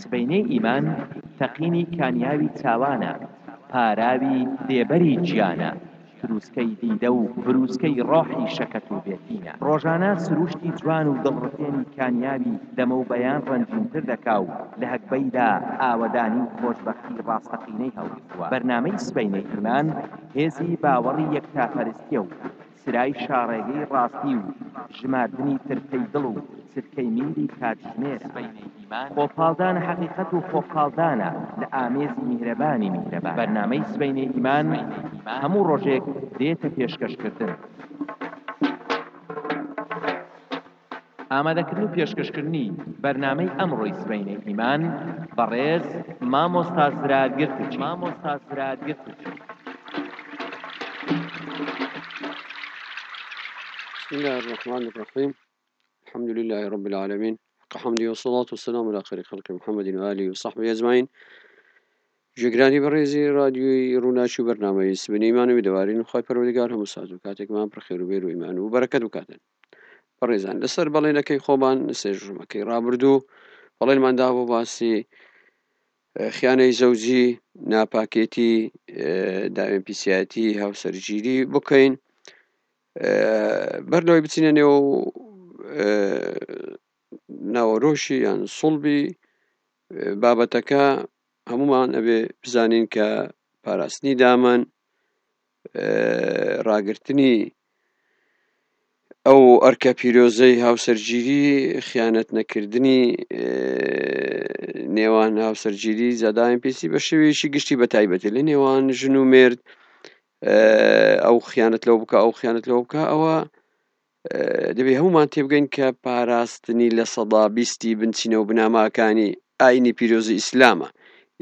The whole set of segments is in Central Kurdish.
سبەینێی ئیمان تەقینی کانیاوی چاوانە، پاراوی دێبەری گیانە، تروسکەی دیدە و بروسکەی ڕۆحی شەکەت و بێتینە. ڕۆژانە سروشتی جوان و دڵڕفێنی کانیاوی دەمەوبەیان ڕەنگینتر دەکا و لە هەگبەیدا ئاوەدانی و خۆشبەختی ڕاستەقینەی هەڵگرتووە. بەرنامەی سبەینێی ئیمان هێزی باوەڕی یەکتاپەرستییە و چرای شاڕێگەی ڕاستی و ژماردنی چرکەی دڵ و چرکەی میلی کاتژمێرە. سبەینێی ئیمان خۆپاڵدانە حەقیقەت و خۆپاڵدانە لە ئامێزی میهرەبانی میهرەبان. بەرنامەی سبەینێی ئیمان هەموو ڕۆژێک دێتە پێشکەشکردن. ئامادەکردن و پێشکەشکردنی بەرنامەی ئەمڕۆی سبەینێ ئیمان بەڕێز مامۆستا زرار گرتچی. بسم الله الرحمن الرحیم الحمد لله رب العالمین حق حمدی و صلاة و سلام على خیر خلق محمد و آله و صحبه اجمعین جێگرانی بەڕێزی رادیۆی ڕووناچی و بەرنمەی سبنیمان و دەوارین و خی پەرۆدگار هەموو ساز و کاتێکمان پرخێر و بێر و ئیمان و بەرەکەت بکاتن بەڕێزان لەسەر بەڵێنەکەی خۆمان لەسەر ژمەکەی ڕابردوو بەڵێنمان دا بۆ باسی خیانەی زەوجی ناپاکێتی داوێن پیسایەتی هاوسەرگیری بکەین بەر لەوەی بچینە نێو ناوەرۆشی یان سڵبی بابەتەکە هەمومان ئەبێ بزانین کە پاراستنی دامەن ڕاگرتنی ئەو ئەرکە پیرۆزەی هاوسەرگیری خیانەت نەکردنی نێوان هاوسەرگیری زادەیان پێسی بە شێوەیەکی گشتی بە تایبەتی لە نێوان ژن و مێرد ئەو خیانەت لەو بکە ئەو خیانەت لەو بکە ئەوە دەبێت هەموومان تێبگەین کە پاراستنی لە سەدا بیستی بنچینە و بناماکانی ئاینی پیرۆزی ئیسلامە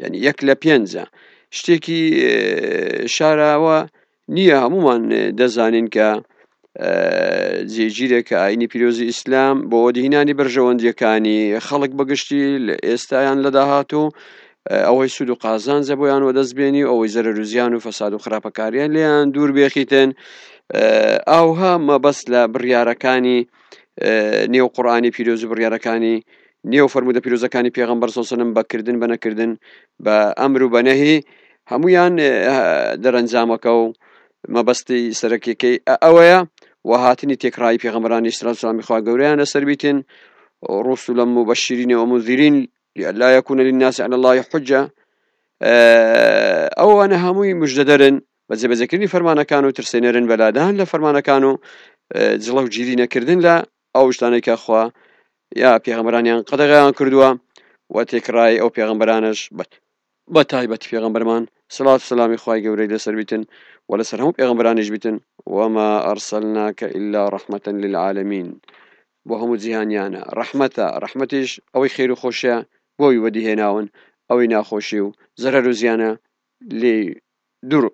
یعنی یەک لە پێنجە شتێکی شاراوە نییە هەمومان دەزانین کە جێگیرێک کە ئاینی پیرۆزی ئیسلام بۆ دینانی بەرژەوەندیەکانی خەڵک بەگشتی لە ئێستایان لە داهاتوو ئەوەی سود و قازانجە بۆیان وەدەست بێنی و ئەوەی زەرەر و زیان و فەساد و خراپەکاریان لێیان دوور بێخیتن ئاوها مەبەست لە بڕیارەکانی نێو قڕانی پیرۆز و بڕیارەکانی نێو فەرمودە پیرۆزەکانی پێغمبەر سەسەنم بەکردن بە نەکردن بە ئەمر و بەنەهی هەمویان دەرەنجامەکە و مەبەستی سەرەکیەکەی ئەوەیە و هاتنی تێکڕایی پێغمبرانی سراسلامی خوا گەوریان لەسەر بیتن ڕوسولم و بە شیرینەوە مزیرین لئلا یکون للناس علی اللە حجە، ئەوانە هەمووی مژدەدەرن بە جێبەجێکردنی فەرمانەکان و ترسێنەرن بە لادان لە فەرمانەکان و جڵەوگیری نەکردن لە ئەو شتانەی کە خوا یا پێغەمبەرانیان قەدەغەیان کردووە و تێکڕای ئەو پێغەمبەرانەش بەت بە تایبەت پێغەمبەرمان صلوات و سلامی خوای گەورەی لەسەر بیتن و لەسەر هەموو پێغەمبەرانیش بیتن وما أرسلناک إلا رحمة للعالمین بۆ هەموو جیهانیانە ڕەحمەتە، ڕەحمەتیش ئەوەی خێر و خۆشیە بۆی وەدی هێناون، ئەوەی ناخۆشی و زەرەر و زیانە لێی دوور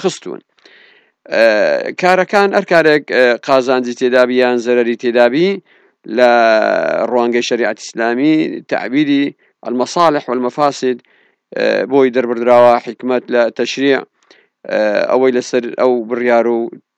خستوون. کارەکان هەر کارێک قازانجی تێدا بی یان زەرەری تێدا بی لە ڕوانگەی شەریعەتی ئیسلامی تەعبیری المەساڵح والمەفاسد بۆی دەربردراوە حیکمەت لە تەشریع ئەوەی لەسەر ئەو بڕیار و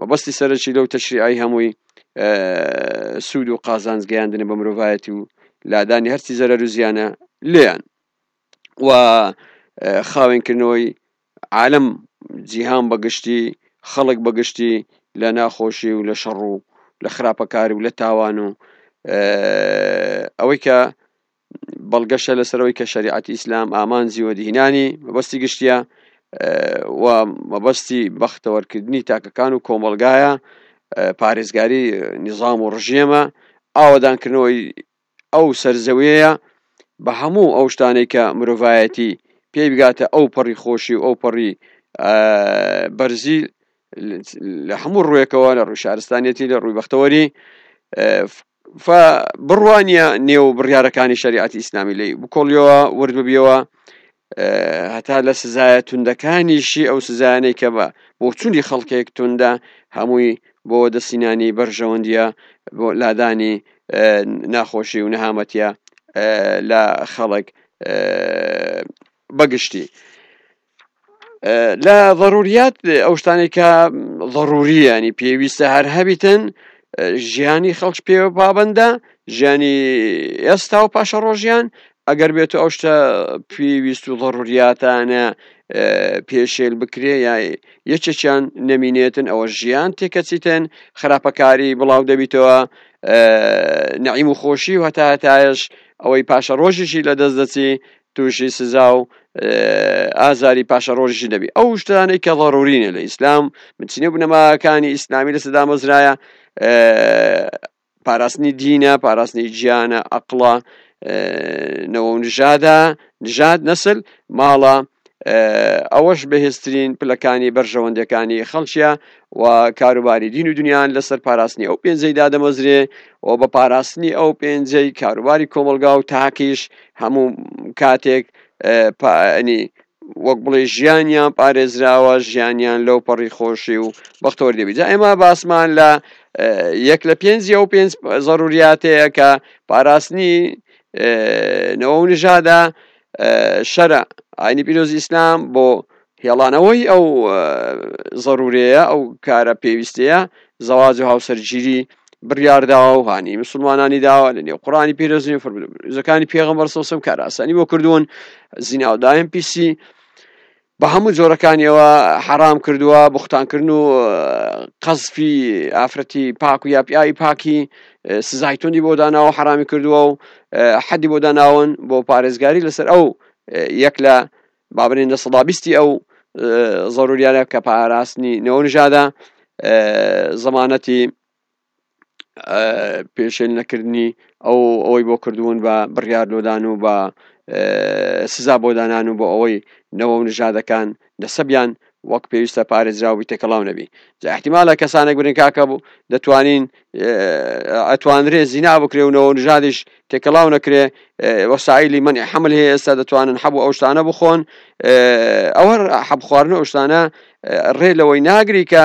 مەبەستی سەرەکی لەو تەشریعەی هەمووی سوود و قازانج گەیاندنە بە مرۆڤایەتی و لادانی هەرچی زەرەر و زیانە لێیان و خاوێنکردنەوەی عالم جیهان بەگشتی خەڵک بەگشتی لە ناخۆشی و لە شەڕ و لە خراپەکار و لە تاوان و ئەوەی کە بەڵگەشە لەسەر ئەوەی کە شەریعەتی ئیسلام ئامانجی وەدیهینانی مەبەستی گشتیە و مەبەستی بەختەوەرکردنی تاکەکان و کۆمەڵگایە پارێزگاری نیظام و ڕژێمە ئاوەدانکردنەوەی ئەو سەرزەویەیە بە هەموو ئەو شتانەی کە مرۆڤایەتی پێی بگاتە ئەو پەڕی خۆشی و ئەو پەڕی بەرزی لە هەموو ڕوێکەوە لە ڕووی شارستانیەتی لە ڕووی بەختەوەری و بڕوا نیە نێو بڕیارەکانی شەریعەتی ئیسلامی لێی بکۆڵیەوە ورد ببیەوە هەتا لە سزایە توندەکانیشی ئەو سزایانەی کە بە بۆچونی خەڵکێک توندە هەمووی بۆ دەستینانی بەرژەوەندیە بۆ لادانی ناخۆشی و نەهامەتیە لە خەڵک بەگشتی لە ضروریات ئەو شتانەی کە ضروریانی پێویستە هەر هەبیتن ژیانی خەڵک پێ پابندە ژیانی ئێستا و پاشە ڕۆژیان ئەگەر بێت ئەو شتە پێویست و ضروریاتانە پێشێل بکرێ یا یەکێکیان نەمینێتن ئەوە ژیان تێکەچیتن خراپەکاری بڵاو دەبیتەوە نعیم و خۆشی و هەتا هەتایش ئەوەی پاشە ڕۆژیشی لە دەست دەچی توشی سزاو ئازاری پاشەڕۆژیشی دەبی ئەو شتانەی کە ضرورینە لە ئیسلام بچینە بنەماکانی ئیسلامی لەسە دامەزرایە پاراستنی دینە پاراستنی گیانە ئەقڵە نەوە نژادە نژاد نەسل ماڵە ئەوەش بەهێزترین پلەکانی بەرژەوەندەکانی خەڵکیە و کاروباری دین و دنیایان لەسەر پاراستنی ئەو پێنجەی دادەمەزرێ و بە پاراستنی ئەو پێنجەی کاروباری کۆمەلگا و تاکیش هەموو کاتێک پنی وەک بڵێ ژیانیان پارێزراوە ژیانیان لەو پەڕی خۆشی و بەختەوەری دەبی جا ئێمە باسمان لە یەک لە پێنجی ئەو پێنج زەڕوریاتەیە کە پاراستنی نەوە و نژادا شەرە ئاینی پیرۆزی ئیسلام بۆ هێڵانەوەی ئەو زەرورەیە ئەو کارە پێویستەیە زەواج و هاوسەرگیری بڕیار داوە و هانی مسلمانانی داوە لە نێو قڕانی پیرۆزین فرزەکانی پێغەمبەر سەسم کاراسانی بۆ کردوون زیناودایم پیسی بە هەموو جۆرەکانیەوە حەرام کردووە بختانکردن و قەزفی ئافرەتی پاک و یاپیایی پاکی سزای توندی بۆ داناوە حرامی کردووە و حەدی بۆ داناون بۆ پارێزگاری لەسەر ئەو یەک لە با بڵێین لە سەدا بیستی ئەو ضروریانە کە پاراستنی نەوە نژادە زەمانەتی پێشێل نەکردنی ئەو ئەوەی بۆ کردوون بە بڕیار لۆدان و بە سزا بۆ دانان و بۆ ئەوەی نەوە و نژادەکان نەسەبیان وەک پێویستە پارێزراو بی تێکەڵاو نەبی جا احتمالە کەسانێک برن کاکە بوو دەتوانین ئەتواندرێ زینا بکرێ و نەوە نژادیش تێکەڵاو نەکرێ وەسائلی من حمل هەیە ئێستا دەتوانن حەبوو ئەو شتانە بخۆن ئەوە حەب خواردن ئەو شتانە ڕێ لەوەی ناگری کە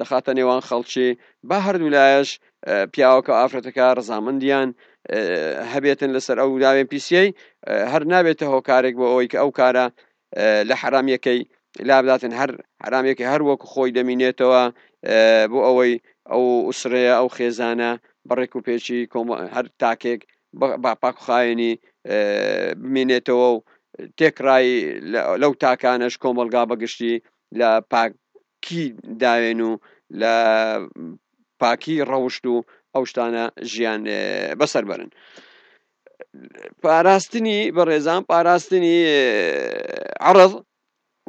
دەخاتە نێوان خەڵکی با هەردوو لایەش پیاوەکە و ئافرەتەکە ڕزامەندیان هەبێتن لەسەر ئەو داوێن پیسیەی هەر نابێتە هۆکارێک بۆ ئەوەی کە ئەو کارە لە حرامیەکەی لابداتن هەر حرامێکی هەر وەکو خۆی دەمینێتەوە بۆ ئەوەی ئەو ئوسرەیە ئەو خێزانە بەڕێک و پێچی هەر تاکێک با پاکخایەنی بمێنێتەوە و تێکڕای لەو تاکانەش کۆمەلگا بەگشتی لە پاک کی داوێن و لە پاکی ڕەوشت و ئەو شتانە ژیان بەسەر بەرن پاراستنی بەڕێزان پاراستنی عرض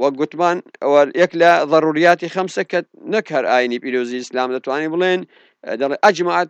وەک گوتمان یەک لە ضروریاتی خەمسە کە نەک هەر ئاینی پیرۆزی ئیسلام دەتوانین بڵێن دەڵێ ئەجمعت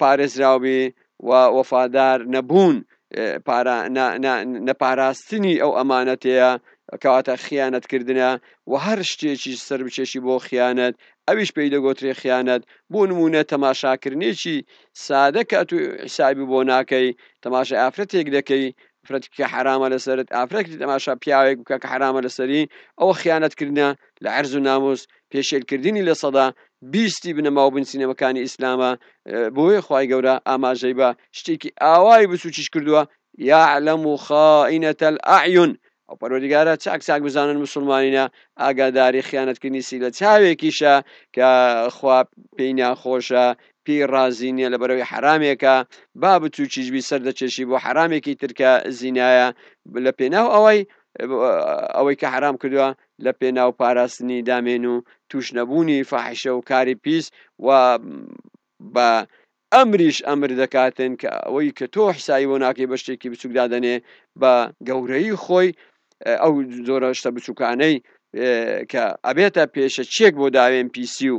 پارێزراوبێ و وەفادار نەبوون نەپاراستنی ئەو ئەمانەتەیە کەواتە خیانەت کردنە و هەر شتێکی سەربچێکی بۆ خیانەت ئەویش پێی دەگۆترێ خیانەت بۆ نمونە تەماشاکردنێکی سادە کە تو حسابی بۆ ناکەی تەماشای ئافرەتێک دەکەی ئافرەت کە حەرامە لەسەرت ئافرەت کە تەماشا پیاوێک بکە کە حەرامە لەسەری ئەوە خیانەت کردنە لە عەرز و ناموس پێشێل کردنی لە سەدا بیستی بنەماو بنچینەکانی ئیسلامە بۆیە خوای گەورە ئاماژەی بە شتێکی ئاوای بچوکیش کردووە یعلم خائنة الاعین ئەو پەروەردگارە چاک چاک بزانن مسلمانینە ئاگاداری خیانەتکردنی سی لە چاوێکیشە کە خوا پێی ناخۆشە پێی ڕازی نیە لەبەرەوەی حەرامێکە با بچوکیش بی سەر دەکێشی بۆ حەرامێکی تر کە زینایە لە پێناو ئەوەی ئەوەی کە حەرام کردوە لە پێناو پاراستنی دامێن و توش نەبوونی فاحشە و کاری پیس و بە ئەمریش ئەمر دەکاتن کە ئەوەی کە تۆ حسایی بۆ ناکەی بە شتێکی بچوک دادەنێ بە گەورەی خۆی ئەو زۆرە شتە بچوکانەی کە ئەبێتە پێشە چێک بۆ داوێن پیسی و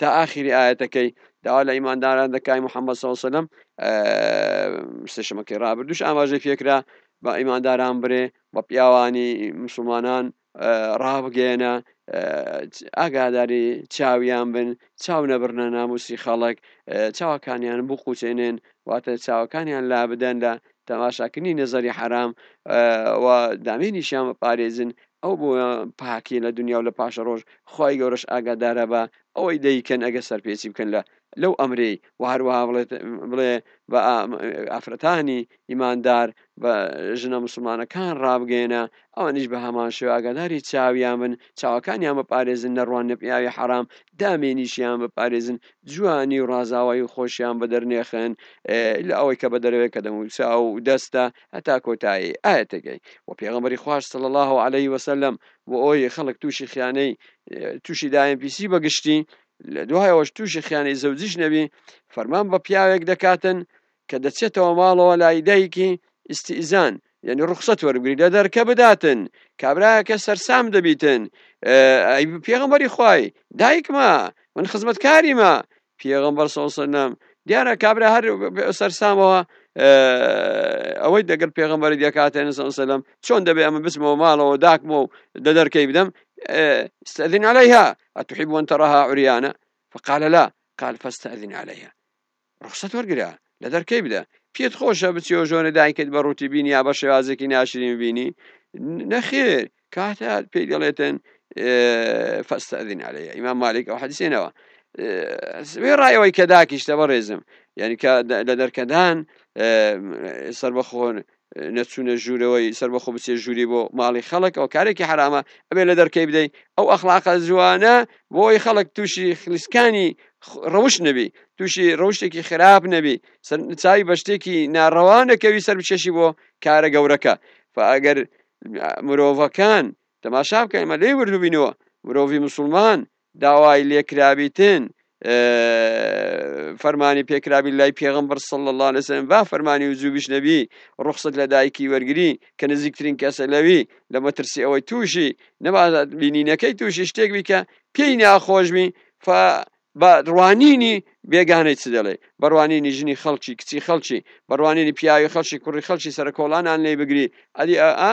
تا ئاخیری ئایەتەکەی داوا لە ئیمانداران دەکای محەممەد سەوسلم سێشمەکەی ڕابردوش ئاماژەی پێکرا بە ئیمانداران برێ بە پیاوانی مسلمانان ڕابگەێنە ئاگاداری چاویان بن چاو نەبرنە ناموسی خەڵک چاوەکانیان بقوچێنێن واتە چاوەکانیان لا بدەن لە تەماشاکردنی نەزەری حەرام و دامێنیشیان بپارێزن ئەو بۆ پاکی لە دنیا و لە پاشە ڕۆژ خی گەورەش ئاگادارە بە ئەوەی دەیکەن ئەگە سەرپێچی بکەن لە لەو ئەمری و هەروەها بڵێت بڵێ بە ئافرەتانی ئیماندار بە ژنە مسلمانەکان ڕابگەێنە ئەوانیش بە هەمان شێو ئاگاداری چاویان من چاوەکانیان بە پارێزن نەڕوان نەپیاوی حرام دامێنیشیان بپارێزن جوانی و ڕازاوایی و خۆشیان بەدەرنێخن لە ئەوەی کە بەدەرەوەی کە دەموچا و دەستە هەتا کۆتایی ئاەتەکەی و پێغەمبەری خواش صلی الله علیه وسلم و ئەوی خەڵک تووشی خیانەی تووشی دایم پیسی بەگشتی لە دوایەوەش تووشی خیانەی زەوجیش نەبی فەرمان بە پیاوێک دەکاتن کە دەچێتەوە ماڵەوە لای دایکی ئیستیئزان یەنی ڕوخسەت وەربگری لە دەرکە بداتن کابراەکە سەرسام دەبیتن ئەی پێغەمبەری خوای دایکمە من خزمەتکاریمە پێغەمبەر صلی الله علیه وسلم دیارە کابرا هەر سەرسامەوە ئەوەی دەگەر پێغەمبەری دەکاتێن صلی الله علیه وسلم چۆن دەبێ ئەمە بچمەوە ماڵەوە داکمە و لە دەرکەی بدەم استأذن عليها أتحب أن تراها عريانة فقال لا قال فاستأذن عليها ڕوخسەت وەرگرە لە دەرکەی بدە. پێت خۆشە بچی و ژۆنە دایکت بە ڕووتی بینی یا بە شێوازێکی ناشرین ببینی؟ نەخێر، کات هات پێی دەڵێتن فاستأذن علي ئیمام مالیک ئەو حەدیسێنەوە وێڕایەوەی کە داکیشتە بەڕێزم یعنی کە لە دەرکەدان سەربەخۆن نەچونە ژورەوەی سەربەخۆ بچێ ژوری بۆ ماڵی خەڵک ئەوە کارێکی حەرامە ئەبێ لە دەرکەی بدەی ئەو ئەخڵاقە جوانە بۆی خەڵک توشی خلیسکانی ڕەوش نەبی توشی ڕەوشتێکی خراپ نەبی چاوی بە شتێکی ناڕەوا نەکەوی سەر بچێشی بۆ کارە گەورەکە فئەگەر مرۆڤەکان تەماشا بکە ئێمە لێی وردبینەوە مرۆڤی مسلمان داوای لێکرابیتن فەرمانی پێکرابی لای پێغمبەر صلی اللە علیە وسلم وا فەرمانی و زوو بشنەبی ڕوخسەت لە دایکی وەرگری کە نزیکترین کەسە لەوی لە مەترسی ئەوەی تووشی نەبازات بینینەکەی تووشی شتێک بی کە پێی ناخۆش بی ف بە ڕوانینی بێگانەی چ دەڵێ بەڕوانینی ژنی خەڵکی کچی خەڵکی بەڕوانینی پیاوی خەڵکی کوڕی خەڵکی سەرکۆڵانان لی بگری ئەدی ئە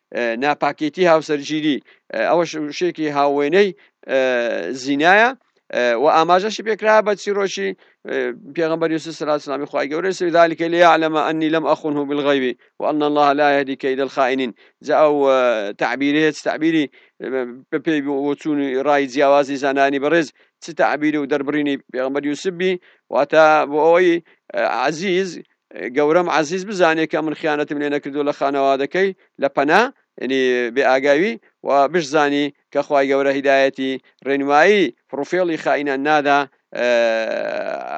ناپاکێتی هاوسەرگیری ئەوەش شێکی هاوێنەی زینایە و ئاماژەشی پێکرا بە چیرۆکی پێغمبەر یوسف سلا سلامی خخوای گەورە سوی ذلك لە علەمە ئەنی لەم ئەخون و بالغیبی وأن الله لا يهدي كيد الخائنين جا ئەو تعبیری هێچ تعبیری بە پێی وچون ڕای جیاوازی زانانی بەڕێز چ تعبیری و دەربڕینی پێغمبەر یوسف بی واتە بۆ ئەوەی عزیز گەورەم عەزیز بزانێ کە من خیانەتم لێ نەکردو لە خانەوادەکەی لە پەنا ینی بێ ئاگاوی و بشزانی کە خوای گەورە هیدایەتی ڕێنمایی پڕوفێڵی خائینان نادا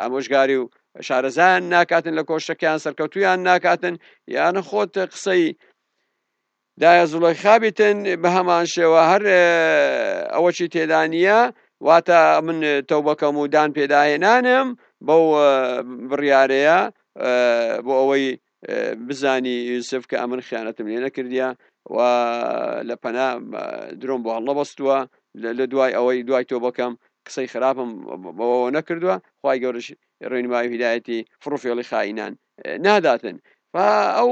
ئەمۆژگاری و شارەزایان ناکاتن لە کۆشتەکەیان سەرکەوتویان ناکاتن یانە خۆت قسەی دایە زوڵەیخا بیتن بەهەمان شێوە هەر ئەوەشی تێدا نییە واتە من تەوبەکەم و دان پێداهێنانم بەو بڕیارەیە بۆ ئەوەی بزانی یوسف کە ئەمن خیانەتم لێ نەکردە و لە پەنا درۆم بۆ هەڵنەبەستووە لە دوای ئەوەی دوای تۆ بەکەم قسەی خراپم بەوەوە نەکردووە خی گەورش ڕێنمای هیدایەتی فڕفێڵی خائینان ناداتن ئەو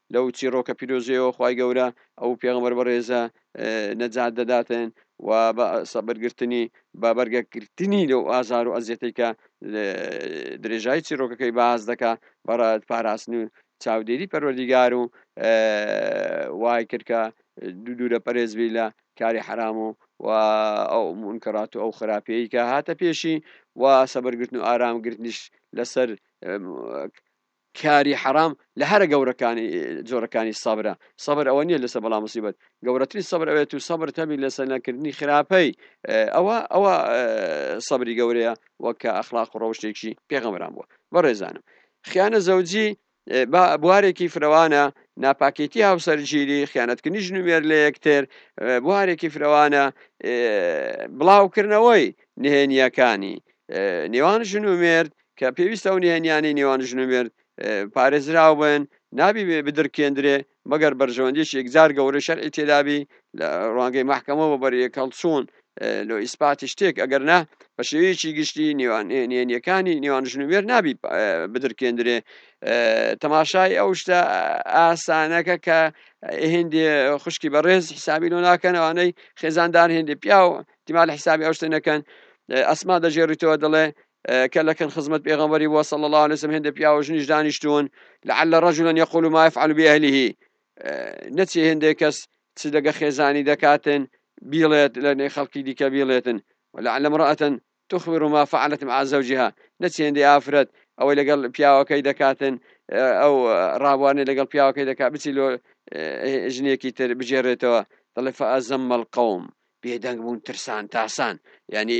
لەو چیڕۆکە پیرۆزەیەوە خوای گەورە ئەو پێغەمبەر بەڕێزە نەجات دەداتێن و بە سەبرگرتنی بە بەرگەگرتنی لەو ئازار و ئەزیەتەی کە درێژای چیرۆکەکەی باز دەکا بەڕات پاراستن و چاودێری پەروەردیگار و وای کرد کە دوو دوورە پەرێزبی لە کاری حرام و و ئەو منکەڕات و ئەو خراپەیە کە هاتە پێشی و سەبەرگرتن و ئارامگرتنیش لەسەر کاری حەرام لە هەرە گەورەکانی جۆرەکانی سەبرە سەبر ئەوە نییە لەسە بەڵام مسیبەت گەورەتری سەبر ئەوێت و سەبر تەبی لەسە نەکردنی خراپەی ئەوە ئەوە سەبری گەورەیە وەک کە ئەخلاق و ڕەوشتێکی پێغەمران بووە بەڕێزانم خیانە زەوجی بوارێکی فرەوانە ناپاکێتی هاوسەرگیری خیانەتکردنی ژن و مێر لە یەکتر بوارێکی فرەوانە بڵاوکردنەوەی نهێنیەکانی نێوان ژن و مێرد کە پێویستە ئەو نهێنییانەی نێوان ژن و مێرد پارێزراو بن، نابی بدرکێندرێ مەگەر بەرژەوەندییەکی یەکجار گەورەی شەرعی تێدا بی لە ڕوانگەی مەحکەمەوە بۆ بەریەکهەڵچوون لۆ ئیسپاتی شتێک، ئەگەرنا بە شێوەیەکی گشتی نێوان نهێنییەکانی نێوان ژن و مێرد نابی بدرکێندرێ. تەماشای ئەو شتە ئاسانە کە کە هێندێ خوشکی بەڕێز حیسابی لۆ ناکەن ئەوانەی خێزاندار هێندێ پیاو دیمال حیسابی ئەو شتە نەکەن ئەسما دەژێڕیتەوە دەڵێ کە لە کن خزمەت پێغەمبەری بووە صلی اللە علیە وسلم هێندە پیاو و ژنیش دانیشتوون لعل رجلا یقول ما یفعل بأهله نەچێ هێندێک کەس چ لەگە خێزانی دەکاتن بیڵێت لە نێ خەڵکی دیکە بیڵێتن ولعل امرأة تخبر ما فعلت مع زوجها نەچێ هێندێ ئافرەت ئەوەی لەگەڵ پیاوەکەی دەکاتن ئەو ڕابوارنێ لەگەڵ پیاوەکەی دەکات بچی لۆ ژنێکی تر بگێڕێتەوە دەڵێ فأزم القوم بێدەنگ بوون ترسان تاسان یعنی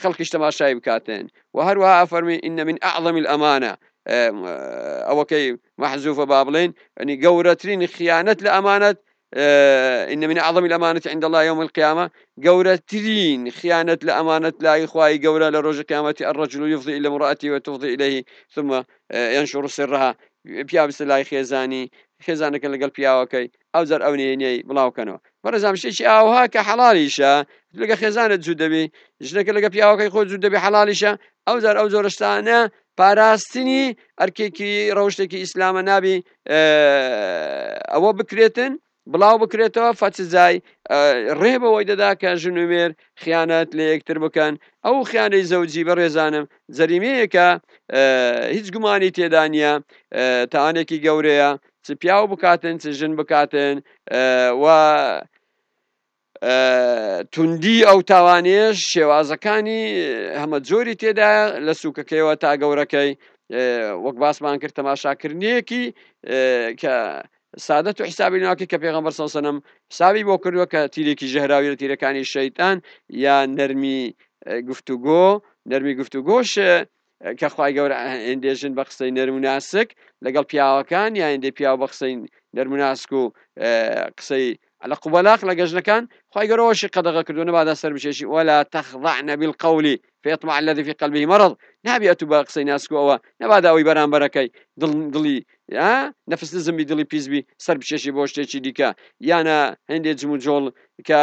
خەڵکیش تەماشای بکاتن، وە هەروەها ئەفەرموی، ان من اعظم الامانە، ئەوەکەی مەحزوفە با بڵێین یەنی گەورەترین خیانەت لە ئەمانەت، ان من اعظم الامانە عند اللە یوم القیامە، گەورەترین خیانەت لە ئەمانەت لای خوای گەورە لە ڕۆژی قیامەتی، الرجل یفضی الی امرأته و تفضی الیه ثم ینشر سرها، پیاو بچێتە لای خێزانی، خێزانەکە لەگەڵ پیاوەکەی، ئەوجار ئەو نهێنیەی بڵاو کەنەوە. بەڕێزان شتێکی ئاوها کە حەڵالیشە لەگە خێزانت جوو دەبی ژنەکە لەگە پیاوەکەی خۆ جوو دەبی حەڵالیشە ئەوجار ئەو جۆرەشتانە پاراستنی ئەرکێکی ڕەوشتێکی ئیسلامە نابی ئەوە بکرێتن بڵاو بکرێتەوە فەتزای ڕێ بەوەی دەدا کە ژنوێر خیانەت لە یەکتر بکەن ئەو خیانەی زەوجی بەڕێزانم جەریمەیەکە هیچ گومانی تێدانە تاانێکی گەورەیە چ پیاو بکاتن چ ژن بکاتن و توندی ئەو تاوانێش شێوازەکانی هەمە جۆری تێدا لە سوکەکەیەوە تا گەورەکەی وەک باسمان کرد تەماشاکردنیەکی کە سادە تو حسابی ناکە کە پێغەمبەر سەسەنم حسابی بۆ کردووە کە تیرێکی ژەهراوی لە تیرەکانی شەیتان یا نەرمی گفتوگۆ نەرمی گفتوگۆش کە خوای گەورە هێندێ ژن بە قسەی نەرم و ناسک لەگەڵ پیاوەکان یا هێندێ پیاو بە قسەی نەرم و ناسک و قسەی لە قوبەلاق لە گەژنەکان خوای گەورەوەشی قەدەغە کردو نەبادا سەر بچێشی وەلا تەخضعن بالقول فیطمع الذي في قلبه مرض نابی ئەتو بە قسەی ناسک ئەوە نەبادا ئەوی بەرامبەرەکەی دڵ دڵی یا نەفس نزمی دڵی پیسبی سەر بچێشی بۆ شتێکی دیکە یانە هێندێ جموجۆڵ کە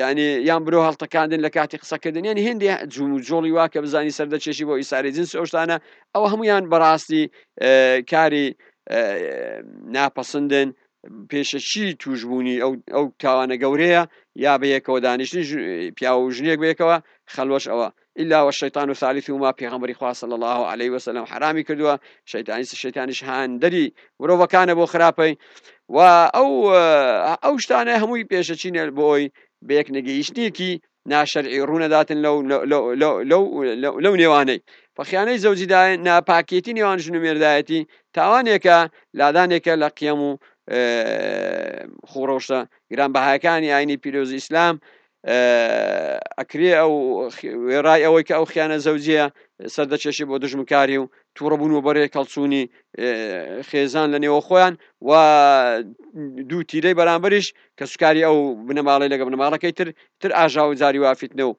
یانی یان برۆ هەڵتەکاندن لە کاتی قسەکردن یان هێندێ جوم و جۆڵی وا کە بزانی سەردەچێشی بۆ ئیساری جنس ئەوشتانە ئەوە هەمویان بەڕاستی کاری ناپەسندن پێشەکی توشببوونی ئەو تاوانە گەورەیە یا بەیەکەوە دانیشتن پیاو و ژنێک بێکەوە خەلوەش ئەوە ئیلا والشیطان ثالثهما پێغەمبەری خوا صلی اللە علیە وسلم حەرامی کردووە شەیتانیش شەیتانیش هاندەری مرۆڤەکانە بۆ خراپەی و ئەو ئەو شتانە هەمووی پێشەچینە بۆی بەیەک نەگەیشتنێکی ناشەرعی ڕوونەداتن لەو لەو نێوانەی فەخیانەی زەوجیدای ناپاکێتی نێوان ژن و مێردایەتی تاوانێکە لادانێکە لە قیەم و خوڕەوشە گرانبەهایەکانی ئاینی پیرۆزی ئیسلام ئەکرێ ئەو وێڕای ئەوەی کە ئەو خیانە زەوجەیە سەردەکێشی بۆ دژمکاری و تووڕەبوون و بەرێ کەڵچوونی خێزان لە نێوە خۆیان و دوو تیرەی بەرامبەریش کە سوکاری ئەو بنەماڵی لەگە بنەماڵەکەی تر تر ئاژا و جاری وافیتنە و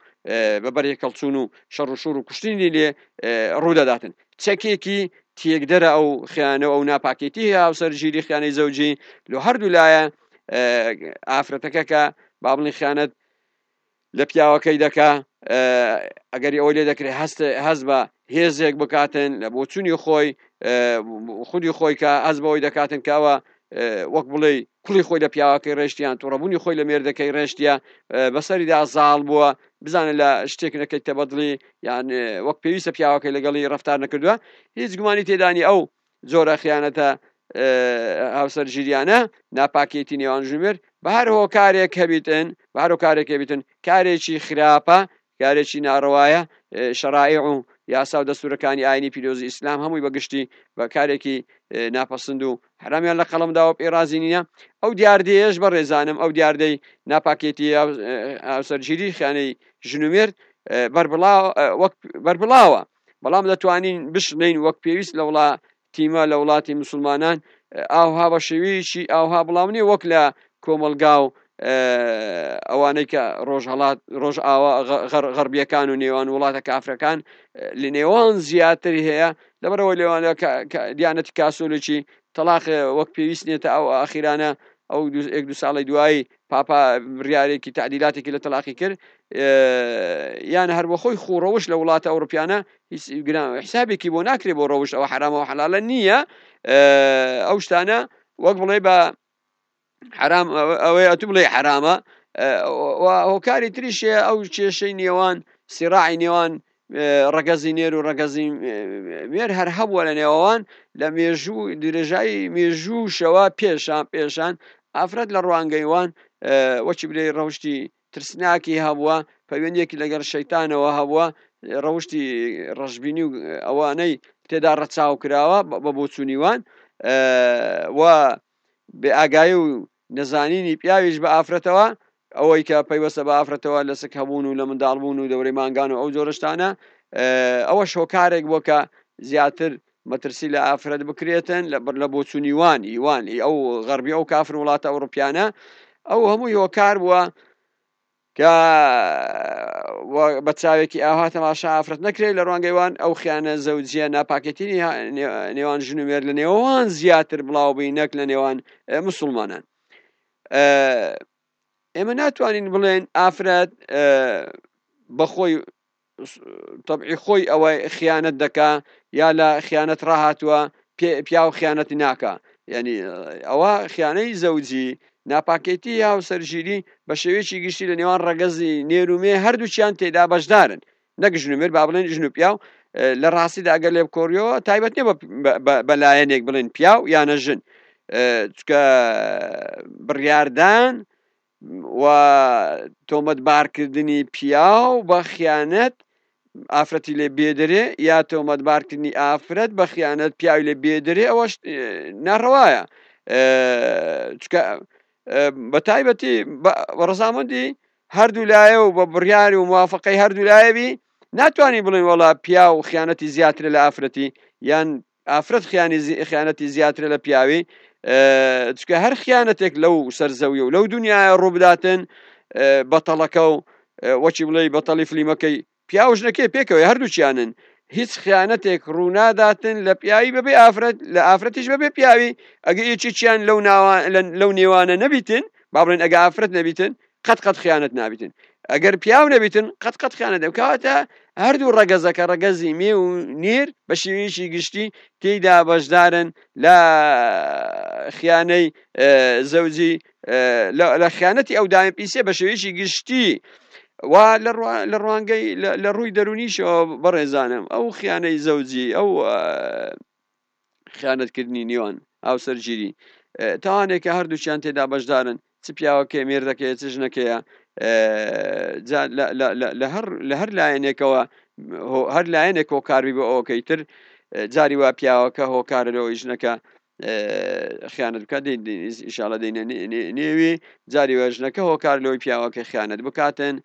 بە بەرێ کەڵچوون و شەڕ و شور و کوشتنی لێ ڕوودەداتن چەکێکی تێکدەرە ئەو خیانە و ئەو ناپاکێتی هاوسەر ژیری خیانەی زەوجی لە هەردوو لایە ئافرەتەکە کە بابڵی خیانەت لە پیاوەکەی دەکا ئەگەری ئەوە لێ دەکرێت هەست هەز بە هێزێک بکاتن لە بۆچوونی خۆی خودی خۆی کە ئەز بەوەی دەکاتن کەەوە وەک بڵێ کوڵی خۆی لە پیاوەکەی ڕێشتیان توڕەبوونی خۆی لە مێردەکەی ڕێشتە بەسەریدا زاڵ بووە بزانە لە شتێک نەکەیت تە بەدڵی یان وەک پێویستە پیاوەکەی لەگەڵی ڕفتار نەکردووە هیچ گومانی تێدانی ئەو جۆرە خیانەتە هاوسەرگیریانە، ناپاکێتی نێوان ژن و مێرد بە هەر هۆکارێک هەبیتن، بە هەر هۆکارێک هەبیتن کارێکی خراپە، کارێکی ناڕەوایە، شەرائیع و یاسا و دەستورەکانی ئاینی پیرۆزی ئیسلام هەمووی بە گشتی بە کارێکی ناپەسند و حرامیان لە قەڵم داوە پێی رازی نییە، ئەو دیاردەیەش بە رێزانم ئەو دیاردەی ناپاکێتی هاوسەرگیری خیانەی ژن و مێرد بەربڵاوە، وەک بەربڵاوە، بەڵام دەتوانین بشنین وەک پێویست لە وڵا تیمە لە وڵاتی مسلمانان ئاوها بە شێوەیەکی ئاوها بڵاونی وەک لە کۆمەلگا و ئەوانەی کە ڕۆژهڵات ڕۆژ ئاوا غەربیەکان و نێوان وڵاتە کافرەکان لە نێوان زیاتری هەیە لەبەرەوە لێوان دیانەتی کاسۆلێکی تەلاق وەک پێویست نێتە ئەو ئاخیرانە ئەو دوێک دو ساڵی دوایی پاپا بڕیارێکی تەعدیلاتێکی لە تەلاقی کرد یان هەر بۆخۆی خوو ڕەوشت لە وڵاتە ئەوڕوپیانە حسابێکی بۆ ناکرێ بۆ ڕەوشت ئەوە حرامەوە حەلالە نییە ئەو شتانە وەک بڵێ بە حرام ئەوەی ئەتو بڵێ حرامە هۆکاری تریشێ ئەو کێشەی نێوان سیڕاعی نێوان ڕەگەزی نێر و ڕەگەزی مێر هەر هەبووە لە نێوان لە مێژوو درێژایی مێژووشەوە پێشان پێشان ئافرەت لە ڕوانگەیوان وەکی بلێ ڕەوشی ترسناکی هەبووە پەیوەندیەکی لەگەر شەیتانەوە هەبووە ڕەوشی ڕەشببینی و ئەوانەی تێدا ڕەچاو کراوە بە بۆچوونیوان و بێ ئاگایی و نەزانینی پیاویش بە ئافرەتەوە، ئەوەی کە پەیوەستە بە ئافرەتەوە لە سک هەبوون و لە منداڵ بوون و دەورەی مانگان و ئەو جۆرە شتانە، ئەوەش هۆکارێک بووە کە زیاتر مەترسی لە ئافرەت بکرێتن لە بەر لە بۆچوونی وان ی وان ی ئەو غەربی ئەو کافر وڵاتە ئەوڕوپیانە، ئەو هەمووی هۆکار بووە کە وە بە چاوێکی ئاوها تەماشا ئافرەت نەکرێت لە ڕوانگەی وان ئەو خیانە زەوجیە ناپاکێتیی نێوان ژن و مێرد لە نێوان زیاتر بڵاو بووی نەک لە نێوان مسلمانان ئێمە ناتوانین بڵێن ئافرەت بەخۆی تەبعی خۆی ئەوە خیانەت دەکا یا لە خیانەت ڕاهاتووە پیاو خیانەت ناکە یعنی ئەوە خیانەی زەوجی ناپاکێتی یا و سەرگیری بە شێوەیەکی گشتی لە نێوان ڕەگەزی نێرومێ هەردووچیان تێدا بەشدارن نەک ژنوێر با بڵێن ژن و پیاو لە ڕاستیدا ئەگەر لێ بکۆریەوە تایبەت نیە بەلایەنێک بڵێن پیاو یانە ژن چکە بڕاردان و تۆمەتبارکردنی پیاو بە خیانەت ئافرەتی لێ بێدەرێ یا تۆمەتبارکردنی ئافرەت بە خیانەت پیاوی لێ بێدەرێ ئەوەش ناڕەوایە چکە بە تایبەتی ڕزامەندی هەردوو لایە و بە بڕیار و موافقەی هەردوو لایەوی ناتوانانی بڵێن وڵا پیا و خیانەتی زیاترە لە ئافرەتی یان ئافرەت خیانەتی زیاترە لە پیاوی چکە هەر خیانەتێک لەو سەر زەوی و لەو دنیاە ڕووبداتن بەتەڵەکە و وەچی بڵێ بەتەڵی فلیمەکەی پیاوژنەکەی پێکەوەی هەردووچیانن هیچ خیانەتێک ڕووناداتن لە پیاوی بەبێ ئافرەت لە ئافرەتیش بەبێ پیاوی ئەگە یەکێکیان لەو لەو نێوانە نەبیتن با بڵێن ئەگە ئافرەت نەبیتن قەت قەت خیانەت نابیتن ئەگەر پیاو نەبیتن قەت قەت خیانە دەکاتە هەردوو ڕەگەزەکە ڕەگەزی مێ و نێر بە شێوەیەکی گشتی تێیدا بەشدارن لە خیانەی زەوجی لە خیانەتی ئەو دایم پیسێ بە شێوەیەکی گشتی و لە ڕوانگەی لە ڕووی دەرونیشەوە بەڕێزانم ئەو خیانەی زەوجی ئەو خیانەتکردنی نێوان هاوسەرگیری تاوانێک کە هەردووچیان تێدا بەشدارن چ پیاوەکەی مێردەکەی چ ژنەکەیە لە هەر لایەنێکەوە هەر لایەنێک هۆکاربی بۆ ئەوکەی تر جاری وا پیاوەکە هۆکارە لەوەی ژنەکە خیانەت بکات ئیشاڵە دەینە نێوی جاری وەژنەکە هۆکار لەوەی پیاوەکە خیانەت بکاتن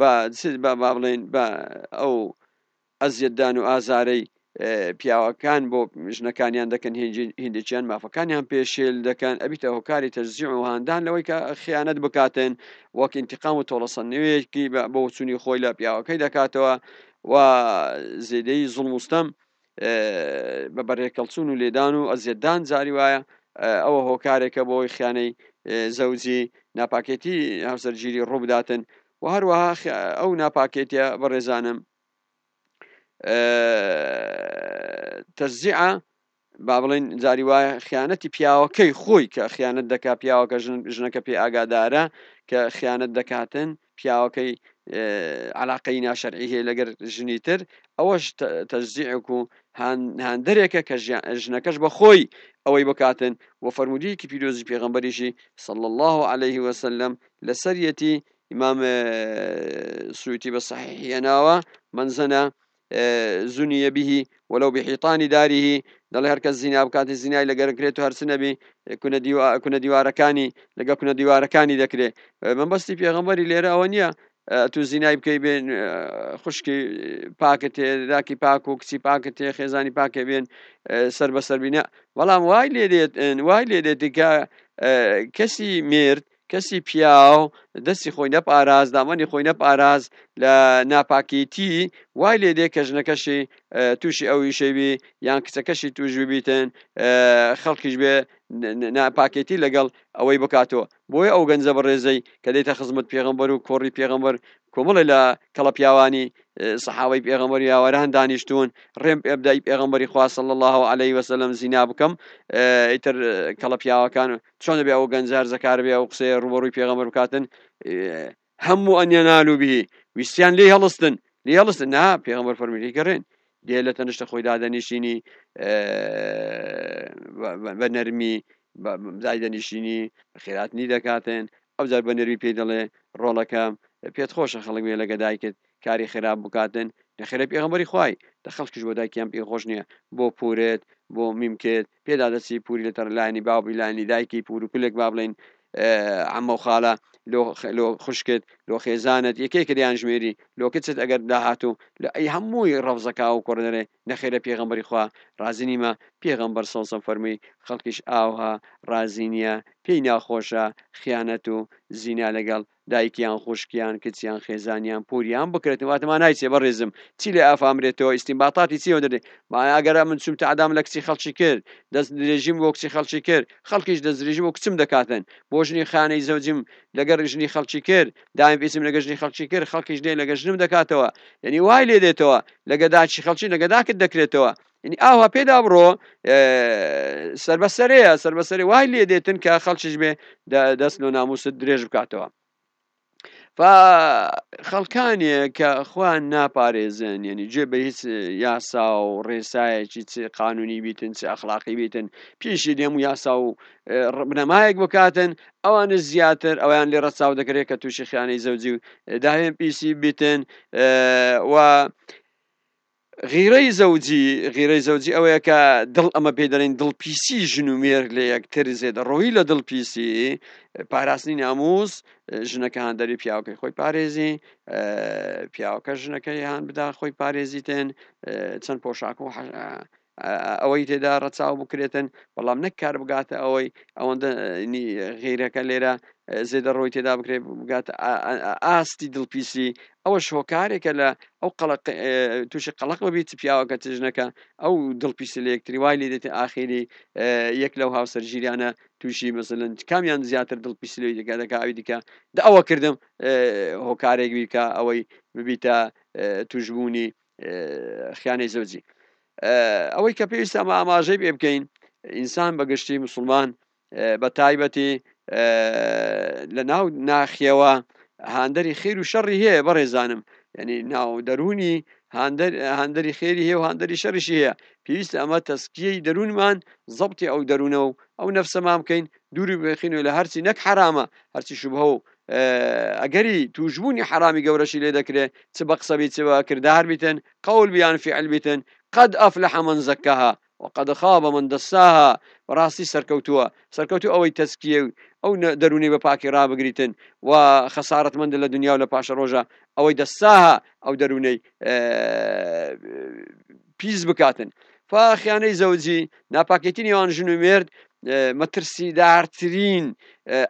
بە بڵێن بە ئەو ئەزیەتدان و ئازارەی پیاوەکان بۆ ژنەکانیان دەکەن هندێکیان مافەکانیان پێشێل دەکەن ئەبیتە هۆکاری تەرزی و هاندان لەوەی کە خیانەت بکاتن وەک انتقام و تۆڵەسە نوێیەکی بە وچووی خۆی لە پیاوەکەی دەکاتەوە و زێدەی زڵموستەم بە بەڕێکەڵچون و لێدان و ئەزیەتدان جاری وایە ئەوە هۆکارێکە بۆی خیانەی زەوجی ناپاکێتی هاوسەرگیری ڕووبداتن و هەروەها ئەو ناپاکێتە بەڕێزانم تەزیعە با بڵین جاری وایە خیانەتی پیاوەکەی خۆی کە خیانەت دەکا پیاوەکە ژنەکە پێ ئاگادارە کە خیانەت دەکاتن پیاوەکەی علاقەی ناشەرعی هەیە لەگەر ژنی تر ئەوەش تەزیعک و هاندەرێکە کە ژنەکەش بە خۆی ئەوەی بکاتن و فەرمودیکی پیرۆزی پێغمبەریشی صل الله عليه وسلم لەسەرەتی ئیمام سویتی بە سەحیحی ئەناوە منزەنە زنیە بیهی وەلو بحیطانی داریهی دەڵێ هەرکە زینا بکاتی زینای لە گەرەکرێت و هەرچ نەبی کونە دیوارەکانی لەگە کونە دیوارەکانی دەکرێ مەبەستی پێغەمبەری لێرە ئەوە نییە تو زینای بکەی بێن خوشکی پاکت هێ راکی پاک و کچی پاکت هێ خێزانی پاکێ بێن سەر بەسەربینە بەڵام وای لێ دێت وای لێ دێت دیکە کەسی مرد کەسی پیاو دەستی خۆی نەپاراست دامەنی خۆی نەپاراست لە ناپاکیتی وای لێ دێ کە ژنەکەشی تووشی ئەو ئیشەی بی یان کچەکەشی توش ببیتن خەڵکیش بێ ناپاکێتی لەگەڵ ئەوەی بکاتەوە بۆیە ئەو گەنجە بەڕێزەی کە دێتە خزمەت پێغەمبەر و کۆڕی پێغەمبەر کۆمەڵە لە کەڵە پیاوانی سەحاوی پێغەمبەر یاوەران دانیشتون ڕێم ئەبدای پێغەمبەری خوا صلی الله علیه وسلم زینا بکەم ئیتر کەڵە پیاوەکان چۆن دەبێ ئەو گەنجە هەرزەکار بێ ئەو قسەیە ڕوبەڕووی پێغەمبەر بکاتن هەموو ئەن یەنالو به ویستیان لێ هەڵستن لێ هەڵستن نا پێغەمبەر فەرمیی گەڕێن دێ لە تەنشتە خۆی دادەنیشتینی بە نەرمی دای دەنیشتینی خێراتنی دەکاتێن ئەوجار بە نەرمی پێی دەڵێ، ڕۆڵەکە، پێت خۆشە خەڵک بێ لەگە دایکت کاری خێراپ بکاتن؟ نەخێرئ پێغەمبەری خوای، دە خەڵکیش بۆ دایکیان پێی خۆش نیە، بۆ پورت، بۆ میمکت، پێدا دەچی پوری لە تەڕ لایەنی باو بی لایەنی دایکی پور و کلک با بڵێین عەمە و خالە لۆ لۆ خوشکت لۆ خێزانت یەکێکت یان ژمێری لۆ کچت ئەگەر داهاتو لە ئەی هەموی ڕەفزەکاو کوڕ دەرێ نەخێرە پێغەمبەری خوا ڕازی نیمە، پێغەمبەر سڵ فەرمووی، خەڵکیش ئاوها ڕازی نیە، پێی ناخۆشە خیانەت و زینا لەگەڵ، دایک یان خوشک یان کچ یان خێزان یان پور یان بکرێت واتە مانای چیە بەڕێزم چی لێ ئافامرێتەوە ئیستینباتاتی چی لێوەدەرێ مانا ئەگەر ئەمن چوم تەعدام لە کچی خەڵکی کرد دەست درێژیم بۆ کچی خەڵکی کرد خەڵکیش دەست درێژی بۆ کچم دەکاتن بۆ ژنی خانەی زەوجیم لەگەر ژنی خەڵکی کرد دایم ئیسم لە گەژنی خەڵکی کرد خەڵکیش دێ لە گەژنم دەکاتەوە یعنی وای لێ دێتەوە لە گەداکی خەڵکی لە گەداکت دەکرێتەوە یعنی ئاوا پێدا بڕۆ سربەسەرەیە سربەسەری وای لێ دێتن کە خەڵکیش بێ دەست لۆ ناموست درێژ بکاتەوە خەڵکانێ کە خوان ناپارێزن یعنی جێ بە هیچ یاسا و ڕێسایەکی چ قانونی بیتن چ ئەخلاقی بیتن پیشی دێم و یاسا و بنەمایەک بکاتن ئەوانیش زیاتر ئەویان لێ ڕەچاو دەکرێت کە تووشی خیانەی زەوجی و داهێن پیسی بیتن و غیرەی زەوجی غیرەی زەوجی ئەوەیە کە دڵ ئەمە پێ دەڵین دڵ پیسی ژن و مێر لە یەکتر زێدە ڕۆی لە دڵ پیسی پاراستنی ناموس ژنەکە هاندەری پیاوەکەی خۆی پارێزی پیاوەکە ژنەکەی هاان بدا خۆی پارێزیتێن چەند پۆشاک و ئەوەی تێدا ڕەچاو بکرێتن بەڵام نەک کار بگاتە ئەوەی ئەوەندە غیرەکە لێرە زێدە ڕۆی تێدا بکرێت بگاتە ئاستی دڵپیسی ئەوە شۆکارێکە لە ئەو قەڵق تووشی قەڵق ببیت پیاوەکە تژنەکە ئەو دڵپیسی لە یەکتری وای لێ دێتی ئاخیری یەک لەو هاوسەرگیریانە تووشی مەزلن کامیان زیاتر دڵپیسی لەوی دەکە دەکە ئەوی دیکە داوە کردم هۆکارێک بیکە ئەوەی ببیتە توشببوونی خیانەی زەوجی ئەوەی کە پێویست ئەمە ئاماژەی بێ بکەین ئینسان بەگشتی مسلمان بە تایبەتی لە ناو ناخیەوە هاندەری خیر و شەڕی هەیە بەڕێزانم ینی ناو دەرونی هاندەری خێری هەیە و هاندەری شەڕیشی هەیە پێویست ئەمە تەسکیەی دەروونمان زەبتی ئەو دەروونە و ئەو نەفسەمان بکەین دووری بخین و لە هەرچی نەک حرامە هەرچی شوبهە و ئەگەری تووشبوونی حەرامی گەورەشی لێ دەکرێ چ بە قسە بیت چ بە کردار بیتن قەول بیان فیعل بیتن قەد ئەفلح من زەکەها وقد خاب من دساها بەڕاستی سەرکەوتووە سەرکەوتو ئەوەی تەسکیە ئەو دەرونەی بە پاکی ڕابگریتن و خەسارەتمەند لە دنیا و لە پاشە ڕۆژە ئەوەی دەساها ئەو دەرونەی پیس بکاتن فاخیانەی زەوجی ناپاکێتی نێوان ژن و مێرد مەترسیدارترین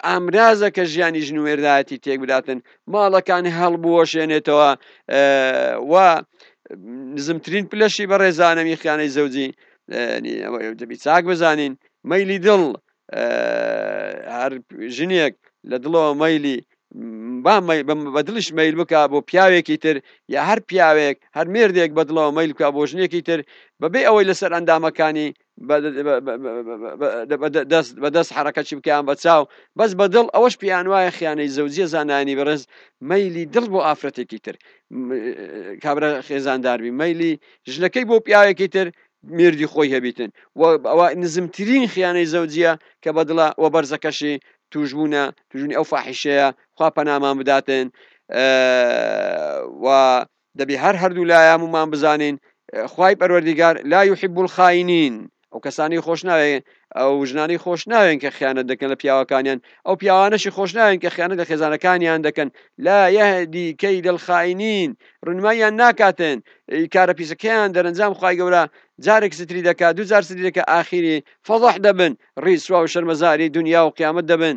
ئامرازە کە ژیانی ژن و مێردایەتی تێک بداتن ماڵەکان هەڵبوەشێنێتەوە و نزمترین پلەشی بە ڕێزانەوی خیانەی زەوجی دەبی چاک بزانین مەلی دڵ هەر ژنێک لە دڵەوە مەیلی بە دڵش مەیل بک بۆ پیاوێکی تر یا هەر پیاوێک هەر مێردێک بە دڵەوە مەیل بک بۆ ژنێکی تر بەبێ ئەوەی لەسەر ئەندامەکانی بەدەست حرەکەچی بکەیان بە چاو بەس بە دڵ ئەوەش پیان وایە خیانەی زەوجە زانانی بەڕێز مەیلی دڵ بۆ ئافرەتێکی تر کابرا خێزانداربی مەلی ژنەکەی بۆ پیاوێکی تر مێردی خۆی هەبیتن و ئەوە نزمترین خیانەی زەوجیە کە بەدڵە وە بەرزەکەشی توشبونە توشبونی ئەو فاحیشەیە خوا پەنامان بداتن و دەبی هەر هەردوو لایە هەمومان بزانین خوای پەروەردیگار لا یحب الخاینین ئەو کەسانی خۆش ناوێ ئەو ژنانەی خۆش ناوێن کە خیانەت دەکەن لە پیاوەکانیان ئەو پیاوانەشی خۆش ناوێن کە خیانەت لە خێزانەکانیان دەکەن لا یهدی کەید الخائنین ڕونماییان ناکاتێن کارە پیسەکەیان دەرەنجام خوای گەورە جارێک ستری دەکات دوو جار ستری دەکات ئاخیری فەضح دەبن ڕیسوا و شەرمەزاری دنیا و قیامەت دەبن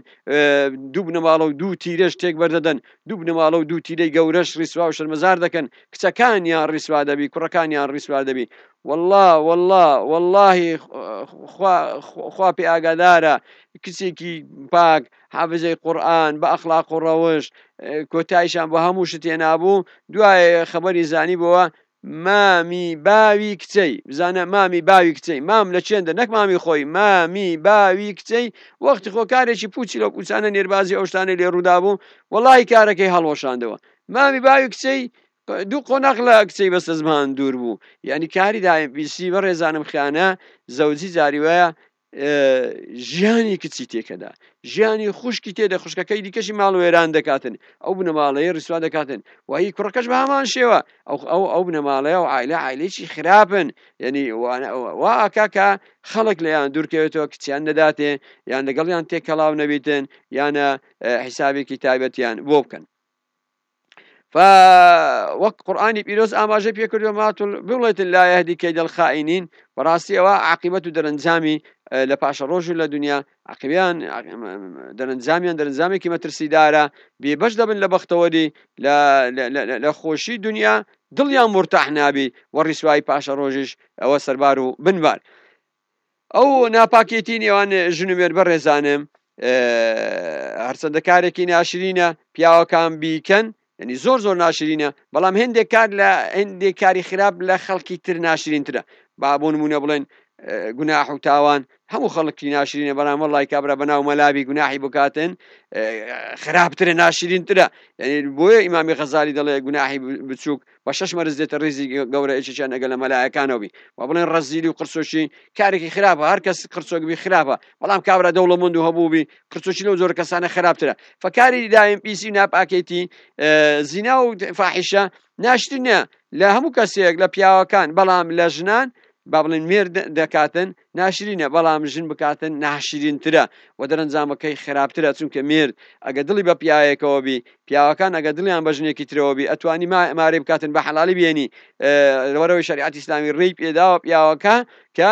دوو بنەماڵە و دوو تیرەش تێک بەردەدەن دوو بنەماڵە و دوو تیرەی گەورەش ڕیسوا و شەرمەزار دەکەن کچەکانیان ڕیسوا دەبی کوڕەکانیان ڕیسوا دەبی وەڵڵا وەڵڵا وەڵڵاهی خوا خوا پێ ئاگادارە کچێکی پاک حافزەی قورئان بە ئەخلاق و ڕەوشت کۆتایشان بۆ هەموو شت هێنابوو دوایە خەبەری زانی بۆوە مامی باوی کچەی بزانە مامی باوی کچەی مام لە چێندە نەک مامی خۆی مامی باوی کچەی وەختی خۆ کارێکی پوچی لە پوچانە نێربازی ئەو شتانەی لێ ڕوودابوو وەڵی کارەکەی هەڵوەشاندەوە مامی باوی کچەی دوو قۆناغ لە کچەی بەستەزمان دوور بوو یعنی کاری دایم پیسی بە ڕێزانم خیانە زەوجی جاری وایە ژیانی کچی تێکەدا ژیانی خوشکی تێدە خوشکەکەی دیکەشی ماڵ وێران دەکاتن ئەو بنەماڵەیە ڕیسوا دەکاتن وایی کوڕەکەش بە هەمان شێوە ئەو ئەو ئەو بنەماڵەیە و عیلە عیلێکی خراپن یعنی واکاکە خەڵک لەیان دوورکەوێتەوە کچیان نەداتێ یان لەگەڵیان تێکەڵاو نەبیتن یانە حیسابێکی تایبەتیان بۆ بکەن وەک قورآانی پیرۆز ئاماژە پێ کردو ماتون بڵێتن لا یهدی کەید الخائنین بەڕاستی ئەوە عاقبەت و دەرەنجامی لە پاشە ڕۆژ و لە دنیا عقبیان دەرەنجامیان دەرەنجامێکی مەترسیدارە بێبەش دەبن لە بەختەوەری لە خۆشی دنیا دڵیان مرتاح نابی و ڕیسوایی پاشە ڕۆژیش ئەوە سەربار و بنبار ئەو ناپاکێتی نێوان ژن و مێر بەڕێزانم هەرچەندە کارێکی ناشرینە پیاوەکان بیکەن ینی زۆر زۆر ناشرینە بەڵام هەندێک کار لە هەندێک کاری خراپ لە خەڵکی تر ناشرینترە بابوون مونە بڵێن گوناح و تاوان هەموو خەڵکی ناشرینە بەڵام وڵی کابرا بەناو مەلاوی گوناحی بکاتن خراپترە ناشرینترە بۆیە ئیمامی غەزاری دەڵێ گوناحی بچووک و شەش مەرز دێتە ڕیزی گەورە یەکێکیان ئەگەر لە مەلایەکانەوە بی و بڵێن ڕەزیلی و قرچۆکی کارێکی خراپە هەر کەس قرچۆک بی خراپە بەڵام کابرا دەوڵەمەند و هەبوو بی قرچۆکی لەو جۆرە کەسانە خراپترە فەکاری دایم پیسی و ناپاکێتی زینا و فاحیشە ناشتنە لە هەموو کەسێک لە پیاوەکان بەڵام لە ژنان با بڵێن مێرد دەکاتن ناشرینە بەڵام ژن بکاتن ناشرینترە وە دەرەنجامەکەی خراپترە چونکە مێرد ئەگەر دڵی بە پیاوێکەوە بی پیاوەکان ئەگەر دڵیان بە ژنێکی ترەوە بی ئەتوانی ما مارێ بکاتن بە حەڵالی بێنی لەوەرەوەی شریعەتی ئیسلامی ڕێی پێداوە پیاوەکە کە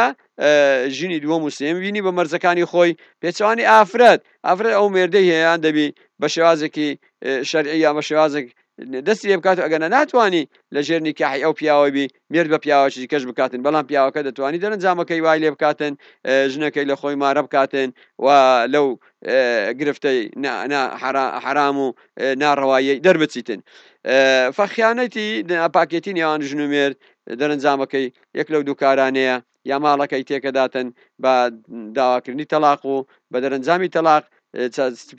ژنی دووەم و سێم بینی بە مەرزەکانی خۆی پێچەوانی ئافرەت ئافرەت ئەو مێردەی هەیەیان دەبی بە شێوازێکی شەرعی یا بە شێوازێک دەستی لێ بکات و ئەگەر ناتوانی لە ژێر نیکاحی ئەو پیاوەی بی مرد بە پیاوەکی کەش بکاتن بەڵام پیاوەکە دەتوانی دەرەنجامەکەی وای لێ بکاتن ژنەکەی لە خۆی مارە بکاتن و لەو گرفتەی حرام و ناڕەوایی دەربچیتن فەخیانەتی پاکێتی نێوان ژن و مرد دەرەنجامەکەی یەک لەو دووکارانەیە یا ماڵەکەی تێکەداتن بە داواکردنی تەلاق و بە دەرەنجامی تەلاق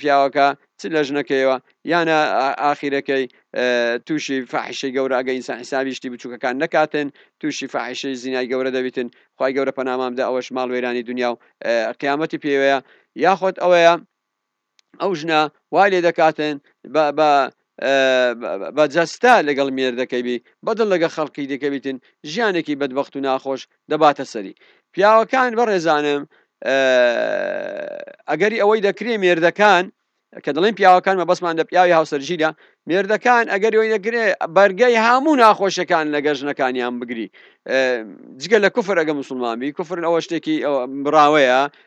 پیاوەکە چ لە ژنەکەیەوە یانە ئاخیرەکەی تووشی فاحشەی گەورە ئەگە ئینسان حسابیشتی بچووکەکان نەکاتن تووشی فاحشەی زینای گەورە دەبیتن خی گەورە پەنامامدا ئەوەش ماڵ وێرانی دنیا و قیامەتی پێوەیە یاخۆت ئەوەیە ئەو ژنە وای لێ دەکاتن بە جەستە لەگەڵ مێردەکەی بی بەدڵ لەگە خەڵکی دەکەویتن ژیانێکی بەدبەخت و ناخۆش دەباتە سەری پیاوەکان بەڕێزانم ئەگەری ئەوەی دەکرێ مێردەکان کە دڵێن پیاوەکان مە بەسمان لە پیاوی هاوسەرژیدا مێردەکان ئەگەر ئەوی دەگرێ بەرگەی هەموو ناخۆشەکان لە گەژنەکانیان بگری جگە لە کوفر ئەگە مسلمانبی کوفرن ئەوە شتێکی براوەیە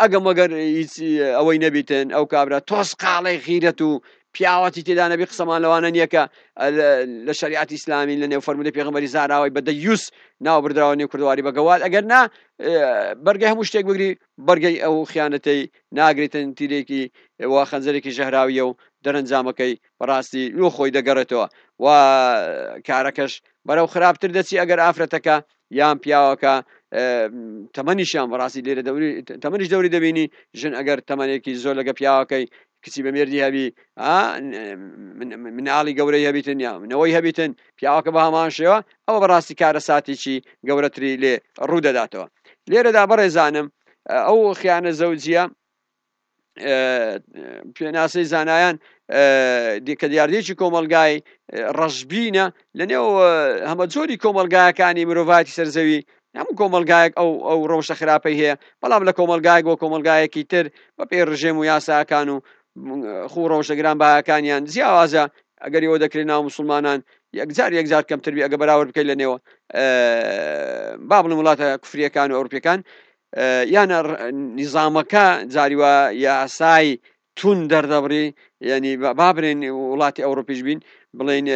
ئەگەم وەگەر ئەوەی نەبیتن ئەو کابرا تۆز قاڵی غیرەت و پیاوەتی تێدا نەبی قسەمان لەوانە نییە کە لە شریعت ئیسلامی لە نێو فەرمودە پێغمەری زاراوی بە دەیوس ناو بردراوە نێو کردواری بە گەوال ئەگەر نا بەرگەی هەموو شتێک بگری بەرگەی ئەو خیانەتەی ناگریتن تیرێکی وا خەنجەرێکی ژەهراویە و دەرەنجامەکەی بەڕاستی لۆ خۆی دەگەڕێتەوە و کارەکەش بەرەو خراپتر دەچی ئەگەر ئافرەتەکە یان پیاوەکە تەمەنیشیان بەڕاستی لێرە دەوری تەمەنیش دەوری دەبینی ژن ئەگەر تەمەنێکی زۆر لەگە پیاوەکەی کچی بە مێردی هەبی مناڵی گەورەی هەبیتن یا منەوەی هەبیتن پیاوەکە بە هەمان شێوە ئەوە بەڕاستی کارە ساتێکی گەورەتری لێ ڕوو دەداتەوە لێرەدا بەڕێزانم ئەو خیانە زەوجە پێناسەی زانایان دیکە دیاردێکی کۆمەلگای ڕەشببینە لە نێو هەمە جۆری کۆمەلگایەکانی مرۆڤایەتی سەرزەوی هەم کۆمەلگایەک ئەو ئەو ڕەوشە خراپەی هەیە بەڵام لە کۆمەلگایەک بۆ کۆمەلگایەکی تر بە پێی ڕژێم و یاساکان و خو ڕەوشەگران باەکانیان جیاوازە ئەگەری ئەوە دەکرێت ناو مسلمانان یەکجار یەکجار کەمتربی ئەگە بەراورد بکەیت لە نێوە بابڵی وڵاتە کفریەکان و ئەوروپیەکان یانە نیزامەکە جاری وا یاسای تون دەردەبڕی یعنی با برێن وڵاتی ئەوروپیش بین بڵێن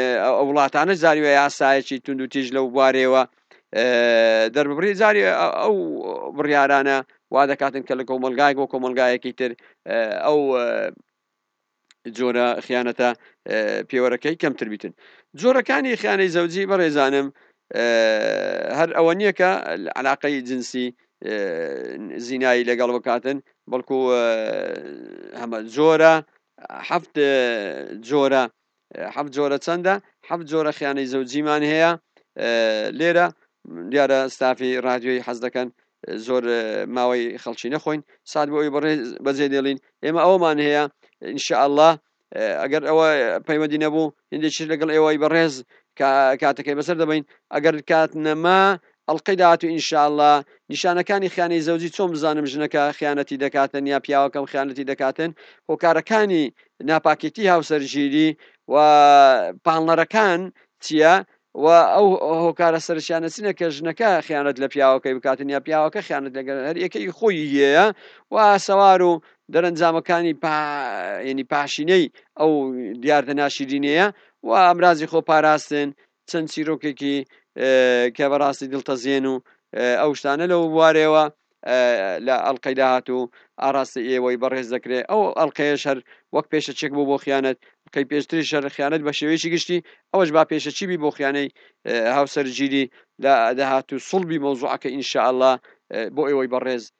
وڵاتانە جاری وە یاسایەکی تون و تیژ لەو بوارەوە دەربڕی جاری ئەو بڕیارانە وا دەکاتن کە لە کۆمەلگایەک بۆ کۆمەلگایەکی تر ئەو جۆرە خیانەتە پێوەرەکەی کەمتر بیتن جۆرەکانی خیانەی زەوجی بەڕێزانم هەر ئەوە نییە کە علاقەی جنسی زینایی لەگەڵ بکاتن بەڵکو هەمە جۆرە هەفت جۆرە حەفت جۆرە چەندە حەفت جۆرە خیانەی زەوجیمان هەیە لێرە دیارە ستافی رادیۆی حەز دەکەن زۆر ماوەی خەڵکی نەخۆین سات بۆی بەڕێ بەجێ دێڵین ئێمە ئەومان هەیە انشاءله ئەگەر ئەوە پەیوەندی نەبوو هندێکی لەگەڵ ئێوەی بەڕێز کاتەکەی بەسەر دەبین ئەگەر کات نەما ئەڵقەی داهاتوو ان شاء اللە. نیشانەکانی خیانەی زەوجی چۆن بزانم ژنەکە خیانەتی دەکاتن یا پیاوەکەم خیانەتی دەکاتن هۆکارەکانی ناپاکێتی هاوسەرگیری و پاڵنەرەکان چییە و ئەو هۆکارە سەرچیانە چینە کە ژنەکە خیانەت لە پیاوەکەی بکاتن یا پیاوەکە خیانەت لەگەر هەر یەکەی خۆی هەیە و سەوار و دەرەنجامەکانی پا... ینی پاشینەی ئەو دیاردە ناشیرینەیە و ئەمرازی خۆ پاراستن چەند چیرۆکێکی کە بەڕاستی دڵتەزێن و ئەو شتانە لەو بوارەوە لە ئەڵلقەی داهات و ئاراستە ئێوەی بەڕێز دەکرێت ئەو ئەڵلقەیە شەر وەک پێشەچێک بوو بۆ خیانەت قەی پێشتری شەر خیانەت بە شێوەیەکی گشتی ئەوەش با پێشەچی بی بۆ خیانەی هاوسەرگیری لە داهات و سڵبی مەوزوعەکە ئینشاء اللە بۆ ئێوەی بەڕێز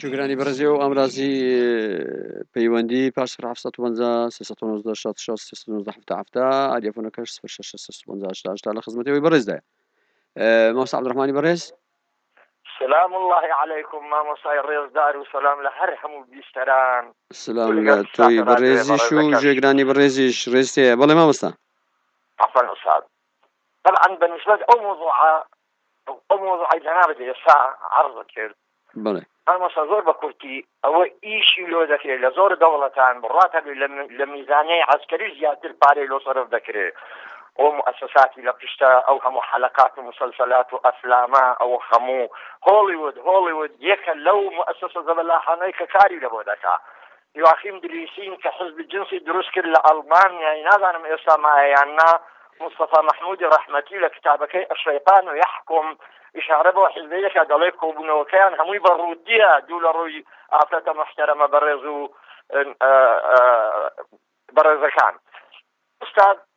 جوگرانی بەڕێزی و ئامرازی پەیوەندی پاش سفر هەفت سەد و پەنجا سێ سەد و نۆزدە شەست شەست سێ سەد و نۆزدە حەفتا حەفتا ئاریەفۆنەکەش سفر شەش شەش سەد و پەنجا هەشتا هەشتا لە خزمەتەوەی بەڕێزدایە مامۆستا عەبدولڕەحمانی بەڕێز سلام الله علیکم مامۆستای ڕێزدار و سلام لە هەر هەموو بیستەران سلام لە تۆی بەڕێزیش و جێگرانی بەڕێزیش ڕێزتەیە بەڵێ مامۆستا طبعا بنسبة او موضوع ئەو مۆزوعی جەنابت ئێستا عەرز کرد بەڵێ ئەمەسە زۆر بە کورتی ئەوە ئیشی لۆ دەکرێت لە زۆر دەوڵەتان بڕاتە لە میزانەی عسکەری زیاتر پارەی لۆ سەرف دەکرێت ئەو مؤسساتی لە پشتە ئەو هەموو حلقات و مسلسلات و ئەفلامە ئەو هەموو هۆڵیود هۆڵیود یەکە لەو مؤسسە زەبەلاحانەی کە کاری لەبۆ دەکا یواخیم دریسین کە حزبی جنسی دروست کرد لە ئەڵمانیای نازانم ئێستا مایە یان نا مستەفا مەحمودی ڕەحمەتی لە کتابەکەی الشیطان یحکم ئیشارە بۆ حزبی دەکات دەڵێ کۆبوونەوەکەیان هەمووی بە ڕووتییە دوو لە ڕووی ئافرەتە محتەرەمە بەڕێز و بەڕێزەکان استاد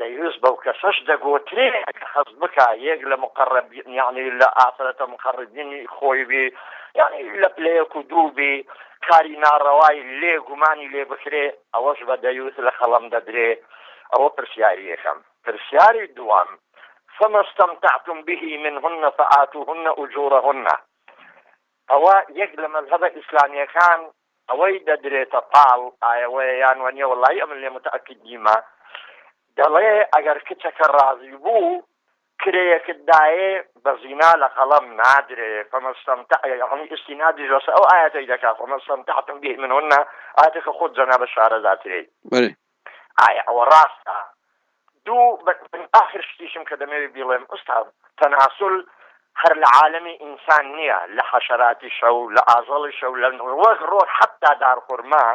دەیوست بەو کەسەش دەگۆترێ کە هەست بکا یەک لە مقەڕەبین یەعنی لە ئافرەتە مقەڕەبینی خۆی بی یەعنی لە پلە یەک و دوو بی کاری ناڕەوای لێ گومانی لێ بکرێ ئەوەش بە دەیوس لە خەڵم دەدرێ ئەوە پرسیاری یەکەم پرسیاری دووەم فما استمتعتم به منهن فآتوهن اجورهن ئەوە یەک لە مەزهەبە ئیسلامیەکان ئەوەی دەدرێتە پاڵ ئایەوەیە یان وەنیە وەللەهی ئەمن لێ موتەئەکید نیمە دەڵێ ئەگەر کچەکە ڕازی بوو کرێیەکت دایێ بە زینا لە قەڵەم نادرێ فما استمتع یەعنی ئیستینادیش بەسە ئەو ئایەتەی دەکا فما استمتعتم به منهن ئایەتەکە خۆت جەنابت شارەزاترێی. ئایا ئەوە ڕاستە؟ دوو، بەتەنیا ئاخر شتیشم کە دەمەوێ بیڵێم ئوستاز، تەناسول هەر لە عالەمی ئینسان نییە، لە حەشەراتیشە و لە ئاژەڵیشە و لە وەک ڕۆز حەتتا دارخورما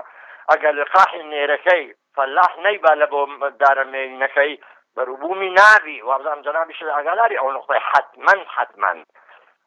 ئەگەر لقاحی نێرەکەی فەلاح نەیبا لە بۆ دارە مێینەکەی بەروبوومی نابی، وابزانم جەنابیشت ئاگاداری ئەو نوقتەی حەتمەن حەتمەن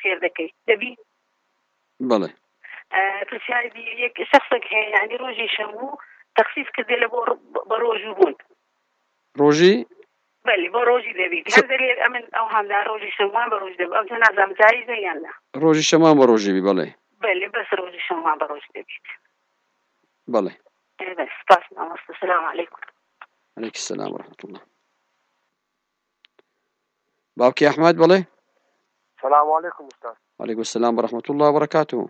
خێر دەکەی دەبی بەڵێ پرسیاری یەک شخصێک هەیە یعنی ڕۆژی شەموو تەخصیص کردێ لە بۆ بە ڕۆژوو بوون ڕۆژی بەلی بۆ ڕۆژی دەبیت هەر دەبێت ئەمن ئەو هەمدا ڕۆژی شەمان بە ڕۆژ دەب ئەو جە نازام جایی زەیاننا ڕۆژی شەمان بە ڕۆژی بی بەڵێ بەلی بەس ڕۆژی شەمان بە ڕۆژ دەبیت بەڵێ سپاس مامۆستا سلام علیکم عليك السلام ورحمة الله باوکی ئەحمد بڵێ سلام علیکم استاد علیکم السلام ورحمة الله وبركاته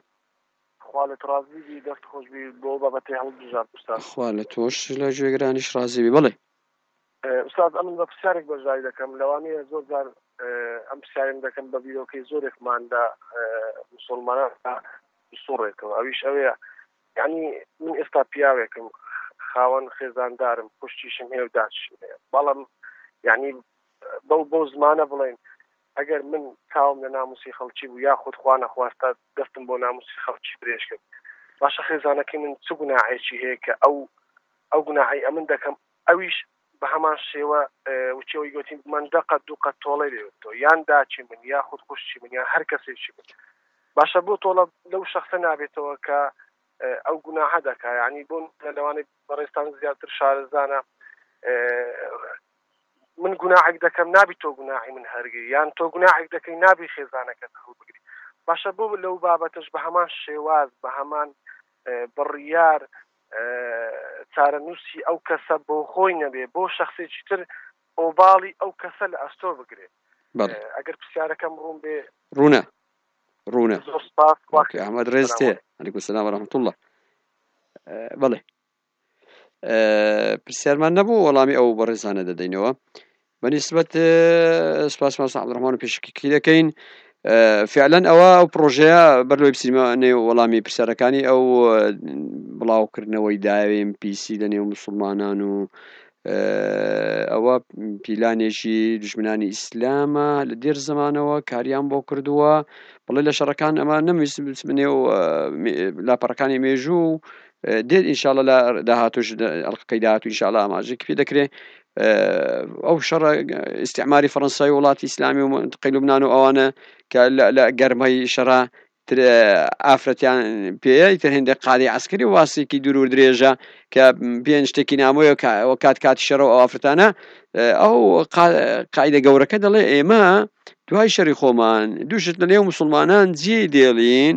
خوا لە تڕازی بی دەست خۆش بی بۆ بابەتی هەڵ بژار استاد خوا لە تۆش لە گوێگرانیش ڕازی بی بڵێ استاد ئەمن بە پرسیارێک بەشداری دەکەم لەوانەیە زۆر جار ئەم پرسیارم دەکەم بە بیرۆکەی زۆرێکمان لە مسلمانان سوڕێتەوە ئەویش ئەوەیە یانی من ئێستا پیاوێکم خاوەن خێزاندارم خوشکیشم هەیە و داچشم هەیە بەڵام یانی بەو بەو زمانە بڵێن ئەگەر من چاوم لە ناموسی خەڵکی بوو یاخود خوا نەخواستە دەستم بۆ ناموسی خەڵکی درێژ کرد باشە خێزانەکەی من چ گوناحێکی هەیە کە ئەو ئەو گوناحی ئەمن دەکەم ئەویش بە هەمان شێوە وچە وی گوتی من دە قەت دوو قەت تۆڵەی لێ تۆ یان داچی من یا خود خوشتی من یان هەر کەسێکی من باشە بۆ تۆڵە لەو شخصە نابێتەوە کە ئەو گوناهە دەکا یعنی بۆ لەوانەی بەڕێستان زیاتر شارزانە من گوناعێک دەکەم نابی تۆ گوناعی من هەرگی یان تۆ گوناعێک دەکەی نابی خێزانەکە بگری باشە بۆ لەو بابەتش بە هەمان شێواز بە هەمان بڕیار چارەنووسی ئەو کەسە بۆ خۆی نەبێ بۆ شخصێکی تر ئۆباڵی ئەو کەسە لە ئەستۆ بگرێت ئەگەر پرسیارەکەم ڕوون بێ ڕوونە ڕوونە ئەحمد ڕێزتێ ئەلیکو سلام ڕحمت الله بڵێ پرسیارمان نەبوو وەڵامی ئەو بەڕێزانە دەدەینەوە بە نیسبەت سپاس ماس عبدڕحمان پێشکی دەکەین فعلەن ئەوە ئەو پرۆژەیە بەرلۆی بسیمە نێو وەڵامی پرسیارەکانی ئەو بڵاوکردنەوەی داوێن پیسی لە نێو مسلمانان و ئەوە پیلانێکی دژمنانی ئیسلامە لە دێر زمانەوە کاریان بۆ کردووە بڵێ لە شەڕەکان ئەمە نەمویست بنێ و لاپەڕەکانی مێژوو دێت ئینشاڵە لە داهاتوش ئەڵلقەی داهاتوو ئینشاڵە ئاماژەی پێ دەکرێ ئەو شەڕە ئیسعماری فەڕەنسای وڵاتی ئیسلامی و منتقی لوبناان و ئەوانە کە لە گەرمای شەڕە ئافرەتیان پێەی تر هێندە قادی ئەسکری واسێکی دوور درێژە کە پێنج شتێکی نامۆیە کات کات شەڕە و ئافرەتانە ئەو قاعدە گەورەکە دەڵێ ئێمە دوای شەری خۆمان دووشت لە نێو مسلمانان جێ دێڵین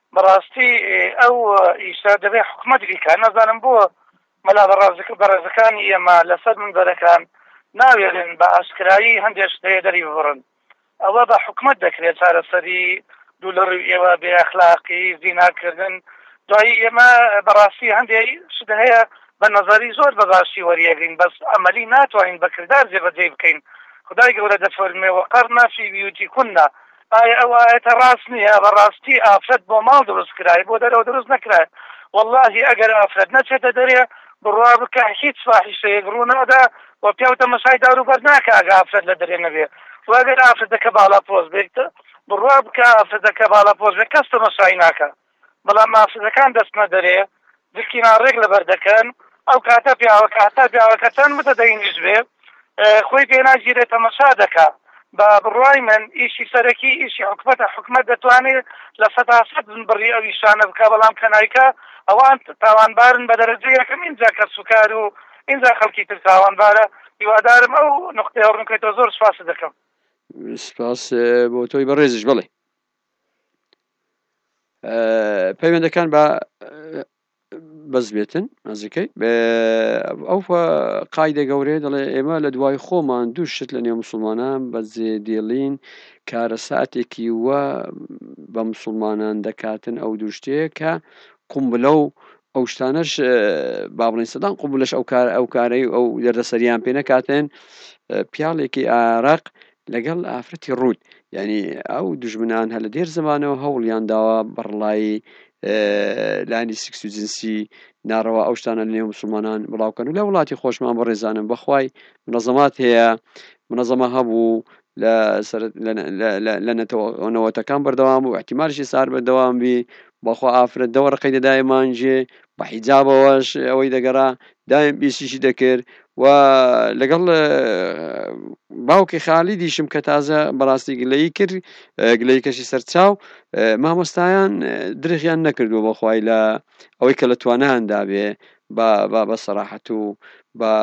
بەڕاستی ئەو ئیشە دەبێ حکومەت بیکا نازانم بۆ مەلا بەڕازک بەڕێزەکانی ئێمە لەسەر منبەرەکان ناوێرن بە ئاشکرایی هەندێ شتەیە دەری ببڕن ئەوە بە حکومەت دەکرێ چارەسەری دوو لە ڕووی ئێوە بێ ئەخلاقی زینا کردن دوایی ئێمە بەڕاستی هەندێ شت هەیە بە نەزەری زۆر بە باشی وەریەگرین بەس ئەمەلی ناتوانین بەکردار جێبەجێی بکەین خدای گەورە دەفەرمێ وقرنا فی بیوتیکن ئای ئەوایەتە ڕاست نیە بەڕاستی ئافرەت بۆ ماڵ دروست کرای بۆ دەرەوە دروست نەکرای واللهی ئەگەر ئافرەت نەچێتە دەرێ بڕوا بکە هیچ فاحیشەیەک ڕوونادا و پیاو تەمەشای دارو بەرد ناکە ئەگە ئافرەت لە دەرێ نەبێ و ئەگەر ئافرەتەکە باڵا پۆز بێت بڕوا بکە ئافرەتەکە باڵا پۆز بێ کەس تەمەشای ناکا بەڵام مافزەکان دەچنە دەرێ دکینا ڕێک لەبەر دەکەن ئەو کاتە پیاوەکە هەتا پیاوەکە چەند متە دەینیش بێ خۆی پێناگیرێت تەمەشا دەکا بە بڕای من ئیشی سەرەکی ئیشی حکومەتە حکومەت دەتوانێت لە سەتاسەد من بڕی ئەوی شانە بکە بەڵام کەنایکە ئەوان تاوانبارن بە دەرەجە یەکەم اینجا کە سوکار و اینجا خەڵکی تر تاوانبارە هیوادارم ئەو نقطەیە ڕوونکەیتەوە زۆر سپاست دەکەم سپاس بۆ تۆی بەڕێزش بڵێ پەیوەندەکان بە بەس بێتن ئەزیکەی ئەو قاعدە گەورەیە دەڵێ ئێمە لە دوای خۆمان دوو شت لە نێو مسلمانان بە جێ دێڵین کارە ساتێکی وە بە مسلمانان دەکاتن ئەو دوو شتەیە کە قومبلە و ئەو شتانەش با بڵێن سەدان قومبلەش ئەو کار ئەو کارەی ئەو دەردە سەریان پێ نەکاتێن پیاڵێکی ئارەق لەگەڵ ئافرەتی ڕووت یانی ئەو دوژمنان هەر لە دێر زەمانەوە هەوڵیان داوە بەڕڵایی لایەنی سکس و جنسی ناڕەوا ئەو شتانە لە نێو مسلمانان بڵاو کەن و لە وڵاتی خۆشمان بەڕێزانم بەخوای منەزەمات هەیە منەزەمە هەبوو لە سەر لە نەتەوەکان بەردەوام بوو ئیحتیمالیشی سار بەردەوام بی بەخوا ئافرەت دەوە ڕقی دەدایە مانجێ بە حیجابەوەش ئەوەی دەگەڕا دایم ئیشیشی دەکرد و لەگەڵ باوکی خالیدیشم کە تازە بەڕاستی گلەیی کرد گلەی کەشی سەرچاو مامۆستایان درخیان نەکردووە بەخوای لە ئەوەی کە لە توانیان دابێ بە بە سەراحەت و بە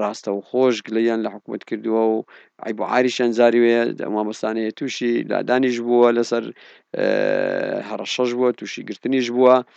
ڕاستە و خۆش گلەیان لە حکوومەت کردووە و عیب و عاریشان زاری وێ مامۆستانەیە تووشی لادانیش بووە لەسەر هەڕەشەش بووە تووشی گرتنیش بووە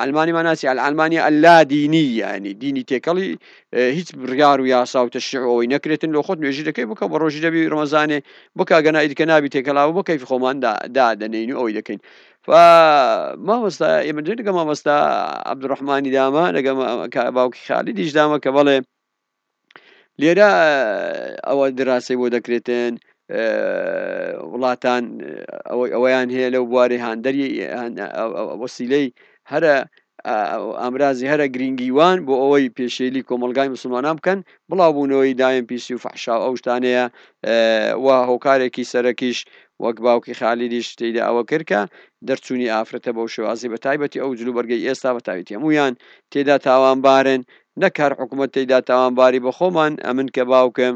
عەلمانی مانا چیە العلمانیە اللادینی یانی دینی تێکەڵی هیچ بڕیار و یاسا و تەشریع و ئەوەی نەکرێتن لۆ خۆت نوێژی دەکەی بکە بە ڕۆژی دەبی ڕەمەزانێ بکا گەنا ئیدکە نابی تێکەلاوە بۆ کەیفی خۆمان دادەنێین و ئەوەی دەکەین مامۆستا ئێمە دوێ دەگە مامۆستا عەبدوڕەحمانی داما دەگە باوکی خالیدیش داما کە بەڵێ لێرە ئەوە دراسەی بۆ دەکرێتن وڵاتان ئەوەی ئەوەیان هەیە لەو بواری هاندەری وەسیلەی هەرە ئامرازی هەرە گرنگیوان بۆ ئەوەی پێشێلی کۆمەلگای مسلمانان بکەن بڵاوبوونەوەی دایم پیسی و فەحشا ئەو شتانەیە و هۆکارێکی سەرەکیش وەک باوکی خالیدیش تێدا ئەوە کرد کە دەرچوونی ئافرەتە بەو شێوازی بە تایبەتی ئەو جلوبەرگەی ئێستا بە تاویتی هەمویان تێدا تاوانبارن نەک هەر حکومەت تێیدا تاوانباری بە خۆمان ئەمن کە باوکم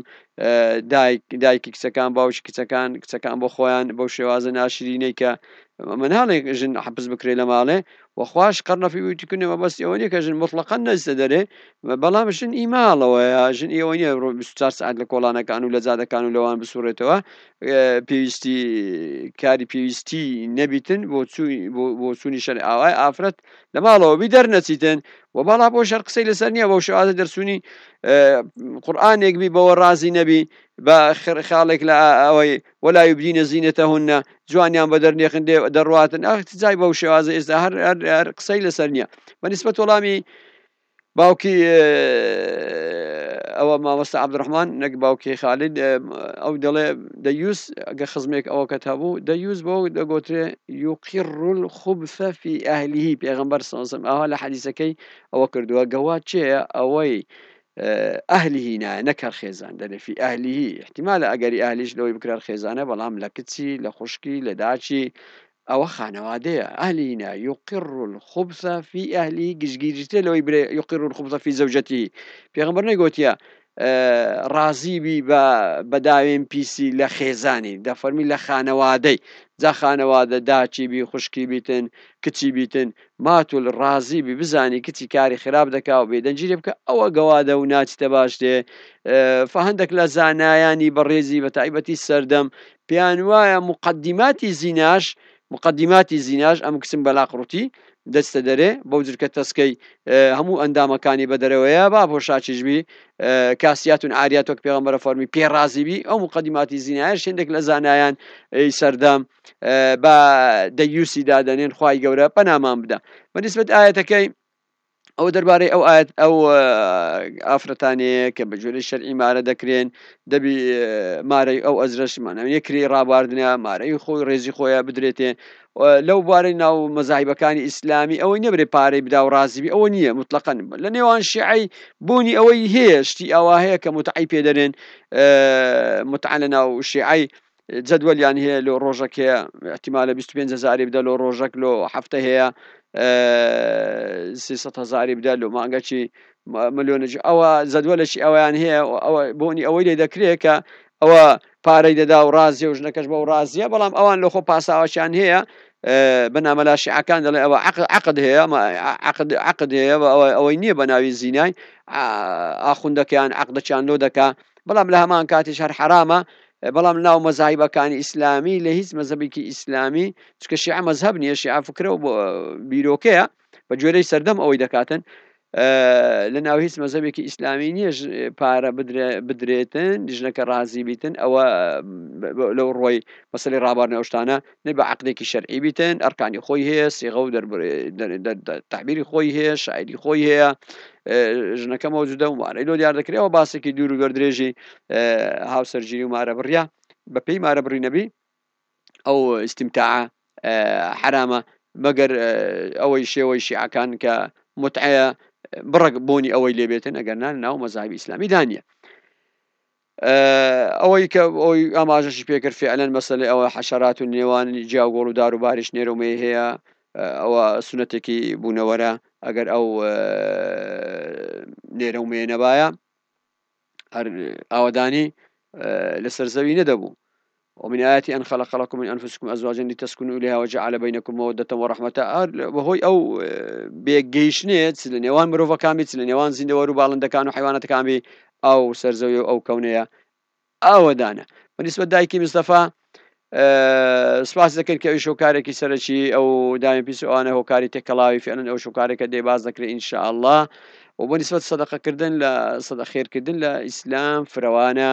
دایک دایکی کچەکان باوکی کچەکان کچەکان بۆ خۆیان بەو شێوازە ناشرینەی کە مناڵێک ژن حەپس بکرێت لە ماڵێ وەخواش قەرنەفی وتیکردنەوە بەس ئەوە نیە کە ژن مطلقەن نەجسە دەرێ بەڵام ژن ئی ماڵەوەیە ژن ئەوە نیە ڕۆ 24 سعات لە کۆڵانەکان و لە جادەکان و لەوان بسوڕێتەوە پێویستی کاری پێویستی نەبیتن بۆ چووی بۆ چوونی شەر ئاوای ئافرەت لە ماڵەوە بی دەرنەچیتن و باڵا بۆ شەر قسەی لەسەر نییە بەو شوازە دەرسونی قورآانێک بی بەوە ڕازی نەبی بە خاڵێک لە ئەوەی وەلای بدینە زیینەتە هونە جوانیان بە دەرنێخن دێ دەڕاتن ئەخت جای بەو شێوازە ئێستا هەر هەر قسەی لەسەر نییە بە نسبەت وەڵامی باوکی ئەوە مامۆستا عبدڕحمان نەک باوکی خالد ئەو دەڵێ دەیوس، گە خزمێک ئەوەکەت هەبوو، دەیوس بەوە دەگۆترێ یوقر الخبث فی اهله، پێغەمبەر صلی اللە علیە و سلم ئاوا لە حەدیسەکەی ئەوە کردووە، گەواد کێیە؟ ئەوەی اهله نایە نەک هەر خێزان، دەلێ فی اهله، ئیحتیمالە ئەگەری اهلیش لەوەی بکرێ هەر خێزانە، بەڵام لە کچی، لە خوشکی، لە داکی، ئەوە خانەوادەیە، اهلینا یقر الخبث فی اهلیه، گشتگیرترە لەوەی برێ یقر الخبث فی زوجته، پێغەمبەر نەیگۆتیە ڕازی بی بە بە داوێن پیسی لە خێزانی، دەفەرمی لە خانەوادەی، جا خانەوادە داچی بی خوشکی بیتن کچی بیتن، ماتول ڕازی بی بزانی کچی کاری خراپ دەکا و بێدەنگی لێ بکە ئەوە گەوادە و ناچیتە باش دێ، فهندێک لە زانایانی بەڕێزی بە تایبەتی سەردەم پێیان وایە موقەدیماتی زیناش، مقدماتی زیناش، ئەم کچم بە لاقڕتی دەچتە دەرێ، بەو جرکە تەسکەی هەموو ئەندامەکانی بە دەرەوەیە، با پۆشاکیش بی، کاسیات عاریات، وەک پێغەمبەرە فەرمووی، پێ ڕازی بی، ئەو موقەدیماتی زینایەش هێندێک لە زانایان ی سەردەم بە دەیوسی دادەنێن، خوای گەورە پەنامان بدا بە نیسبەت ئایەتەکەی، ئەوە دەربارەی ئەو ئاەت ئەو ئافرەتانەیە کە بە جۆری شەرعی مارە دەکرێن دەبی مارەی ئەو ئەزرەشمانەوە کری ڕابواردنە مارەی خۆی ڕێزی خۆیە بدرێتێ لەو بارەی ناو مەزایبەکانی ئیسلامی ئەوەی نەبرێ پارەی بدا و ڕازیبی ئەوە نییە مطلقەن لە نێوان شیعی بوونی ئەوەی هەیە شتی ئەوە هەیە کە متعی پێدەێن متعاە ناو شیعی جەدوەلیان هەیە لۆ ڕۆژەک هەیە احتیمالە بیست و پێنج هەزاری بدە لۆ ڕۆژەک لۆ هەفتە هەیە سی سەد هەزاری بدە لۆ مانگەچی ملیۆنج ئەوە جەدوەلەکی ئەویان هەیە ئەوە بۆنی ئەوەی لێ دەکرێت کە ئەوە پارەی دەدا و ڕازیە و ژنەکەش بە و ڕازیە بەڵام ئەوان لە خۆ پاساوەچیان هەیە بەنامەلا شیعەکان دەڵێ ئەوە عقد هەیە عقد هەیە ئەوەی نییە بە ناوی زینای ئاخوندەکەیان عقدەکیان لۆ دەکا بەڵام لە هەمان کاتیش هەر حرامە بەڵام ناو مەزاهیبەکانی ئیسلامی لە هیچ مەزەبێکی ئیسلامی چکە شیعە مەزهب نیە شیعە فکرە و بیرۆکەیە بە گوێرەی سەردەم ئەوەی دەکاتن لە ناو هیچ مەزەبێکی ئیسلامی نیە پارە بدرێتن دژنەکە ڕازی بیتن ئەوە لەو ڕۆی مەسلی ڕابارنەوشتانە نەی بە عەقدێکی شەرعی بیتن ئەرکانی خۆی هەیە سیغە و تەعبیری خۆی هەیە شاعری خۆی هەیە ژنەکە مەوجودە و مارەی لۆ دیار دەکرێەوە باسێکی دوور و گەردرێژی هاوسەرگیری و مارە بڕە بە پێی مارە بڕی نەبی ئەو ئیسیمتا حرامە مەگەر ئەوەی شێوەی شیعەکان کە متعەیە بڕک بۆنی ئەوەی لێبێتن ئەگەر نان ناو مەزاوی ئیسلامی دانە ئەوەی کە ئەوەی ئاماژەشی پێکرد فعلەن مەسلەی ئەوە حەشەرات و نێوان جیا و گۆڵ و دار و باریش نێرەومەی هەیە ئەوە سونەتێکی بوونەوەرە ئەگەر ئەو نێرەومێ نەبایە هەر ئاوەدانی لەسەر زەوی نەدەبوو ومن ئایەتی ان خلق لکم من انفسکم ازواجا لتسکنو الیها وجعل بینکم مودة ورحمتا بەهۆی ئەو بێگەیشتنێ چ لە نێوان مرۆڤەکان بێ چ لە نێوان زیندەوەر و باڵندەکان و حیوانەتەکان بێ ئەو سەرزەوی و ئەو کەونەیە ئاوەدانە بەنیسبەت دایکی مستەفا سپاس دەکەین کە ئەویش هۆکارێکی سەرەکی ئەو داوێن پیس ئەوانە هۆکاری تێکەڵاوی فعلن ئەو شوکارێکە دێ باز دەکرێت ئینشاءله و بە نسبەت سەدەقەکردن لە سەدە خێرکردن لە ئیسلام فرەوانە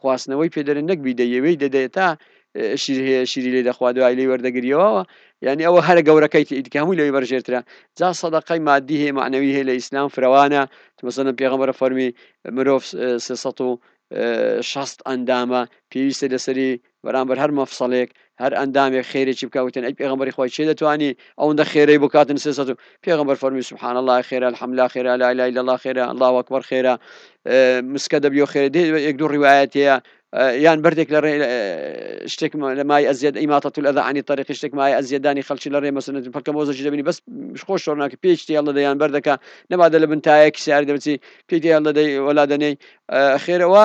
خواستنەوەی پێ دەرێ نەک بی دەیەوێی دەدەیە تا شیر هەیە شیری لێ دەخوا دوای لێ وەردەگریەوەوە یعنی ئەوە هەرە گەورەکەی ئیدکە هەمووی لەوی بەرژێرترە جا سەدەقەی مادی هەیە معنەوی هەیە لە ئیسلام فرەوانە مثلا پێغەمبەرە فەرمی مرۆڤ سێسەد و شەست ئەندامە پێویستە لەسەری بەرامبەر هەر مەفسەڵێک هەر ئەندامێک خێرێکی بکا وتن ئەی پێغمبەری خوای چێ دەتوانی ئەوەندە خێرەی بکاتن سێ سەد پێغمبەر فەرمی سبحان الله خێرا الحملا خێرا لا اله الا الله خێرا الله اکبر خێرا مسکە دەبیۆ خێرە دێ یەک دوو ڕیوایەت هەیە یان بردێک لە شتێک لە مای ئەزیێت ئیماتە تو لەدانی تەرقی شتێک مای ئەزیێدانی خەڵکی لە ڕێ مەسنت پکە مۆزەی دەبنی بەس خۆش شۆناکە پێچ تێڵ دەیان بەردەکە نەبادە لە بنتایەکی سیار دەبچی پێ تێڵ دەدەی وەلا دەنێی خێرەوە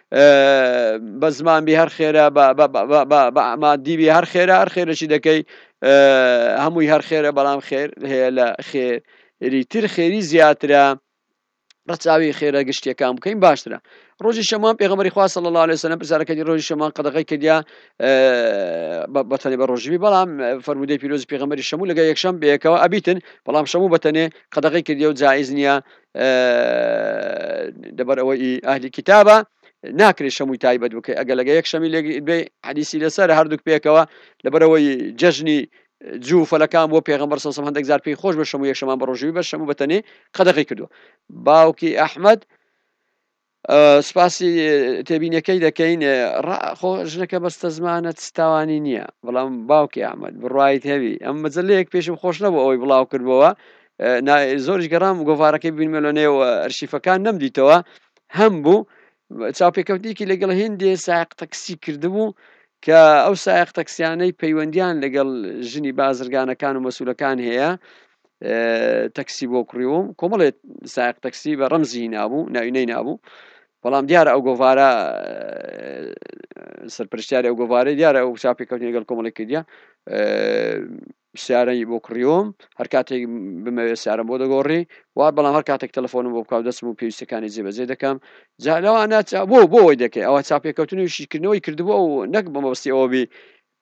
بە زمان بی هەر خێرە بە ئەمادی بی هەر خێرە هەر خێرەشی دەکەی هەمووی هەر خێرە بەڵام خێر هەیە لە خێری تر خێری زیاترە ڕچاوی خێرە گشتیەکان بکەین باشترە ڕۆژی شەمان پێغمەری خوا صلی الله عليه وسلم پرسیارەکەی ڕۆژی شەمان قەدەغی کردیا بەتەنێ بە ڕۆژوی بەڵام فرموودەی پیرۆز پێغمەری شەمو لەگە یەکشەم بەیەکەوە ئەبیتن بەڵام شەمو بەتەنێ قەدەغی کردی و جایز نییە لەبەر ئەوەی ئەهلی کتابە ناکرێت شەمووی تایبەت بکەی ئەگە لەگە یەک شەمی لێک بێ حەدیسی لەسەر هەردووک پێکەوە لەبەرەوەی جەژنی جو فەلەکان بۆ پێغمبەر سەسم هەندێک زار پێی خۆش بە شەمو یەکشەمان بە ڕۆژوی بە شەمو بەتەنێ قەدەقی کردو باوکی ئەحمد سوپاسی تێبینەکەی دەکەین ڕا خۆ ژنەکە بەستە زمانە چ تاوانی نییە بەڵام باوکی ئامد بڕایت هەوی ئەم مەجلەیەک پێشم خۆش نەبوو ئەوەی بڵاو کردبەوە زۆریش گەڕام گۆڤارەکەی بینمە لە نێو ئەرشیفەکان نەمدیتەوە هەم بوو چاوپێکەوتنێکی لەگەڵ هندێ ساق تەکسی کردبوو کە ئەو سایق تەکسیانەی پەیوەندیان لەگەڵ ژنی بازرگانەکان و مەسوولەکان هەیە تەکسی بۆ کڕیوم کۆمەڵێت ساق تەکسی بە ڕەمزی نابوو ناوی نەی نابوو بەڵام دیارە ئەو گۆڤارە سەرپرشتیاری ئەو گۆڤارە دیارە ئەو چاپێکەوت لەگەڵ کۆمەڵی کردیا سیارەی بۆ کڕیۆم هەر کاتێک بمەوێت سیارم بۆ دەگۆڕی وا بەڵام هەر کاتێک تەلفۆنم بۆ بکاو دەستم و پێویستەکانی جێبەجێ دەکەم جا لەوانە بۆ بۆی دەکەی ئەوە چاپێکەوتنی شیکردنەوەی کردبوو و نەک بەمەبستی ئەوەبی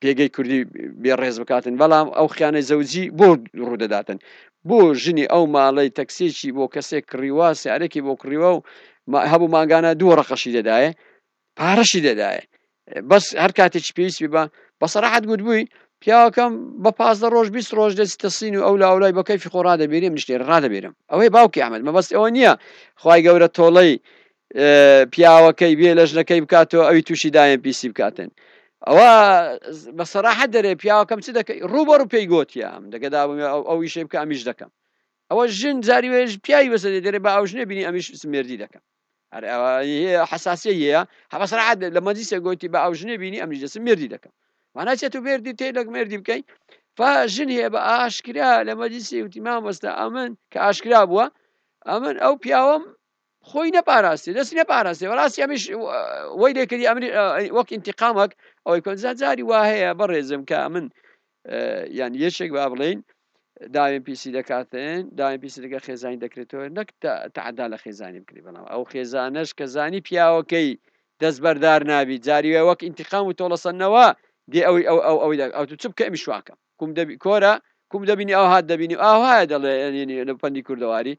پێگەی کوردی بێ ڕێز بکاتن بەڵام ئەو خیانەی زەوجی بۆ ڕوودەداتن بۆ ژنی ئەو ماڵەی تەکسێکی بۆ کەسێک کڕیوە سیارێکی بۆ کڕیوە و هەبوو ماگانە دوو ڕقەشی دەدایە پارەشی دەدایە بەس هەر کاتێکی پێویستی بە بەسەراحەت گوت بووی پیاوەکەم بە پازدە ڕۆژ بیست ڕۆژ دەست تەسین و ئەو لا ئەولای بە کەفی خۆ ڕادەبێرم نیشتێ ڕادەبێرم ئەوەی باوکی ئەحمد مەبەست ئەوە نییە خی گەورە تۆڵەی پیاوەکەی بێ لەژنەکەی بکاتەوە ئەوی تووشی داێن پیسی بکاتن ئەوە بە سەراحەت دەرێ پیاوەکەم چ دەکەی ڕووبەڕ پێی گوتیە ئەم دەگەدا ئەو ئیشێ بکە ئەمیش دەکەم ئەوە ژن زاریێژ پیاوی بەسەر دەرێ بە ئەوژنێ بینی ئەمیش سمێردی دەکەم حساسە هەیە هەمە سرعات لە مەجیسە گوتی بە ئەو ژنێ بینی ئەمیش دەسم مردی دەکەم واناچێت و بێردی تێ لەک مردی بکەین فا ژن هەیە بە ئاشکرا لە مەجیسی وتی مامۆستا ئەمن کە ئاشکرا بووە ئەمن ئەو پیاوەم خۆی نەپاراستێ دەستی نەپاراستێ بەڕاستی ئەمیش وەی لێکردی ئەمری وەک ئینتقامەک ئەوەی کۆنجا جاری وا هەیە بەڕێزم کە من یان یەکێک با بڵین داوێن پیسی دەکاتن داوێن پیسی لەگە خێزانی دەکرێتەوە نەک تعدا لە خێزانی بکری بەڵام ئەو خێزانەش کە زانی پیاوەکەی دەست بەردار نابی جاریوە وەک ئینتقام و تۆڵەسەنەوە دێ ئەوی ئەو ئەو ئەوی ئەو چ بکە ئەمی شواکەم کوم دەبی کۆرە کوم دەبینی ئەو هاات دەبینی و ئاوهایە دەڵێ لە پەندی کوردەواری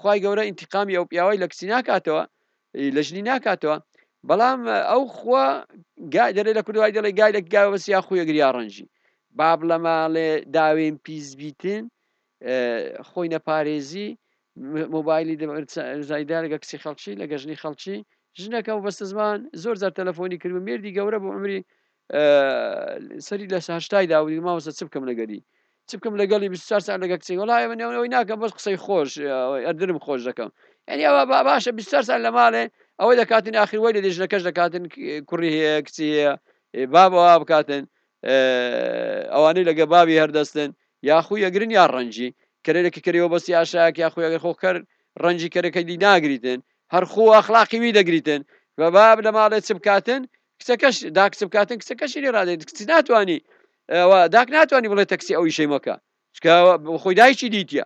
خی گەورە ئینتقامی ئەو پیاوەی لە کچی ناکاتەوە لە ژنی ناکاتەوە بەڵام ئەو خوا گای دەێ لە کوردوای دەڵێ گای لە گاوەسیا خویەگریا ڕەنجی باب لە ماڵێ داوێن پیسبیتن خۆی نەپارێزی مۆبایلی زایدار لەگە کچی خەڵکی لەگە ژنی خەڵکی ژنەکە و بەستەزمان زۆر جار تەلەفۆنی کرد و مردی گەورە بۆ عمری سەری لە ساشتای داوری ماوەسە چ بکەم لەگەری چ بکەم لەگەڵی 24 ساعت لەگە کچی وڵای من ئەوەی ناکەم بەس قسەی خۆش ئەدرم خۆش دەکەم یعنی ئەوە با باشە 24 ساعت لە ماڵێ ئەوەی دەکاتن آخر وای لە دژنەکەش دەکاتن کوڕی هەیە کچی هەیە بابەوە بکاتن ئەوانەی لە گەبابی هەردەستن یا خوی ئەگرن یا ڕەنجی کەرێکی کەریەوە بەستی ئاشایەک یا خوی ئەگەر خۆ کەر ڕەنجی کەرەکەی دی ناگریتن هەر خۆ ئەخلاقی وی دەگریتن و باب لە ماڵێ چ بکاتن کچەکەش داک چ بکاتن کچەکەشی لێ ڕادێت کچ ناتوانانی داک ناتوانانی بڵێ تەکسی ئەو ئیشەی مەکە چکە خۆی دایکی دیتە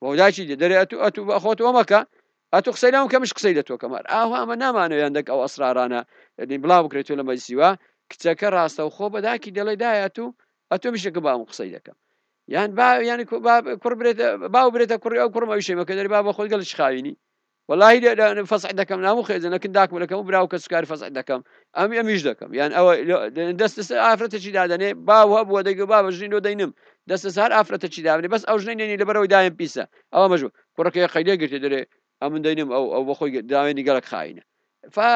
بۆ داچی دێ دەرێ ئەتو ئەتو بە خۆت ئەوە مەکە ئەتو قسەی لەم کەمش قسەی لە تۆ کەمار ئاوا ئەمە نامانەوێن دەک ئەو ئەسرارانە یعنی بڵاو بکرێت تۆ لە مەجلیسیوە کچەکە ڕاستەوخۆ بە داکی دەڵێ دایە ئەتو ئەتو میشەکە بام قسەی دەکەم یان با یانی کوڕ برێتە باو برێتە کوڕی ئەو کوڕم ئەوی شێمەکە دەری با بە خۆی گەڵی شخاوینی وەلاهی لە لە فەسح دەکەم نامو خێزە نەکن داکم دەکەم و براو کە سکار فەسح دەکەم ئەم ئەمیش دەکەم یان ئەوە دەستە سەر ئافرەتە چی دادەنێ با وە بووە دەگە با بەژنی لۆ دەینم دەستە سار ئافرەتە چی دابنێ بەس ئەو ژنێنی لە بەرەوەی دایم پیسە ئەوە مەژوو کوڕەکە قەیلێ گرتێ دەرێ ئەمن دەینم ئەو ئەو بەخۆی داوێنی گەڵک خاینە فا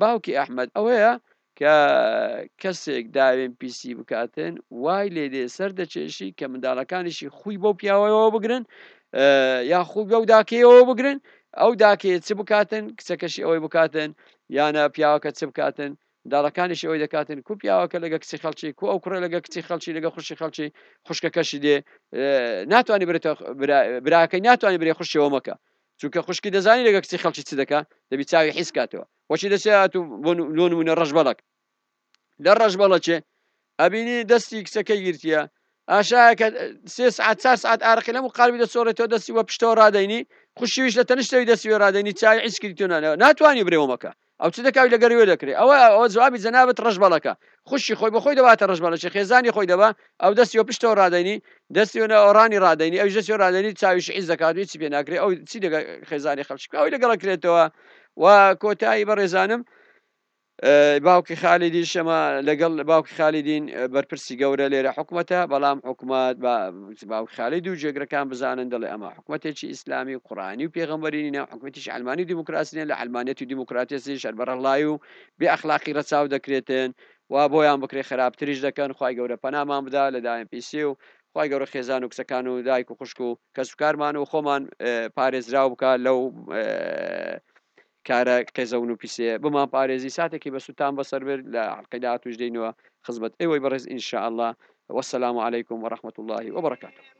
باوکی ئەحمد ئەوەیە کە کەسێک داوێن پیسی بکاتن وای لێ دێ سەر دەچێشی کە منداڵەکانیشی خوی بەو پیاوەوە بگرن یا خوی بەو داکەیەوە بگرن ئەو داکەیە چ بکاتن کچەکەشی ئەوەی بکاتن یانە پیاوەکە چ بکاتن داڵەکانیش ئەوی دەکاتن کو پیاوەکە لەگە کچی خەڵکی کو ئەو کوڕە لەگە کچی خەڵکی لەگە خوشی خەڵکی خوشکەکەشی دێ ناتوانانی برێتە براکەی ناتوانانی برێ خوشەوە مەکە چونکە خوشکی دەزانی لەگە کچی خەڵکی چ دەکە دەبی چاوی حیزکاتەوە وەچی دەچێ ئەتو بۆ نو- لۆ نمونە ڕەشبەڵەک لە ڕەشبەڵەکێ ئەبینی دەستی کچەکەی گرتیە ئاشایە کە سێ سعات چار سعات ئارەقی لەم قالبی دەسۆڕێتەوە دەستی وە پشتەوە ڕادەینی خوشیویش لە تەنشتەوی دەستی وێ ڕادەینی چای هیچ کردی تۆ نانەوە ناتوانانی برێ وەمەکە ئەو چ دەکاوی لەگەر وێ دەکرێ ئەوە ئەوە جوابی جەنابت ڕەشبەڵەکە خوشی خۆی بە خۆی دەباتە ڕەشبەڵەکی خێزانی خۆی دەبا ئەو دەستی وە پشتەوە ڕادەینی دەستی وە ئۆرانی ڕادەینی ئەوش دەستی ڕادەینی چاوی شعیز دەکات هیچی پێ ناکرێ ئەو چی دەگە خێزانی خەڵکی ئەوی لەگەڵ کرێتەوە و کۆتایی بە ڕێزانم باوکی خالی دی شەمە لەگەڵ باوکی خالی دین بەرپرسی گەورە لێرە حکوومەتە بەڵام حکوومەت باوکی خالی دوو جێگرەکان بزانن دڵێ ئەمە حکوومەتێکی ئیسلامی و قڕانی و پێغمبەرینی ناو حکوومەتیش ئەلمانی دیموکراسیە لە ئەلمانەتی دیموکراتیسی شەر بەڕەڵای و بێ ئەخلاقی ڕەچاو دەکرێتن وا بۆیان بکرێ خەراپتریش دەکەن خوای گەورە پەنامان بدا لە دایم پیسی و خوای گەورە خێزان و کچەکان و دایک و خوشک و کەس و کارمان و خۆمان پارێزراو بکە لەو کارە قێزەون و پیسێ بمان پارێزی ساتێکی بە سووتان بەسەر بێت لە حلقەی داهاتوش دێنەوە خزمەت ئێوەی بەڕێز ئینشاء اللە والسلام عليكم ورحمة الله وبركاته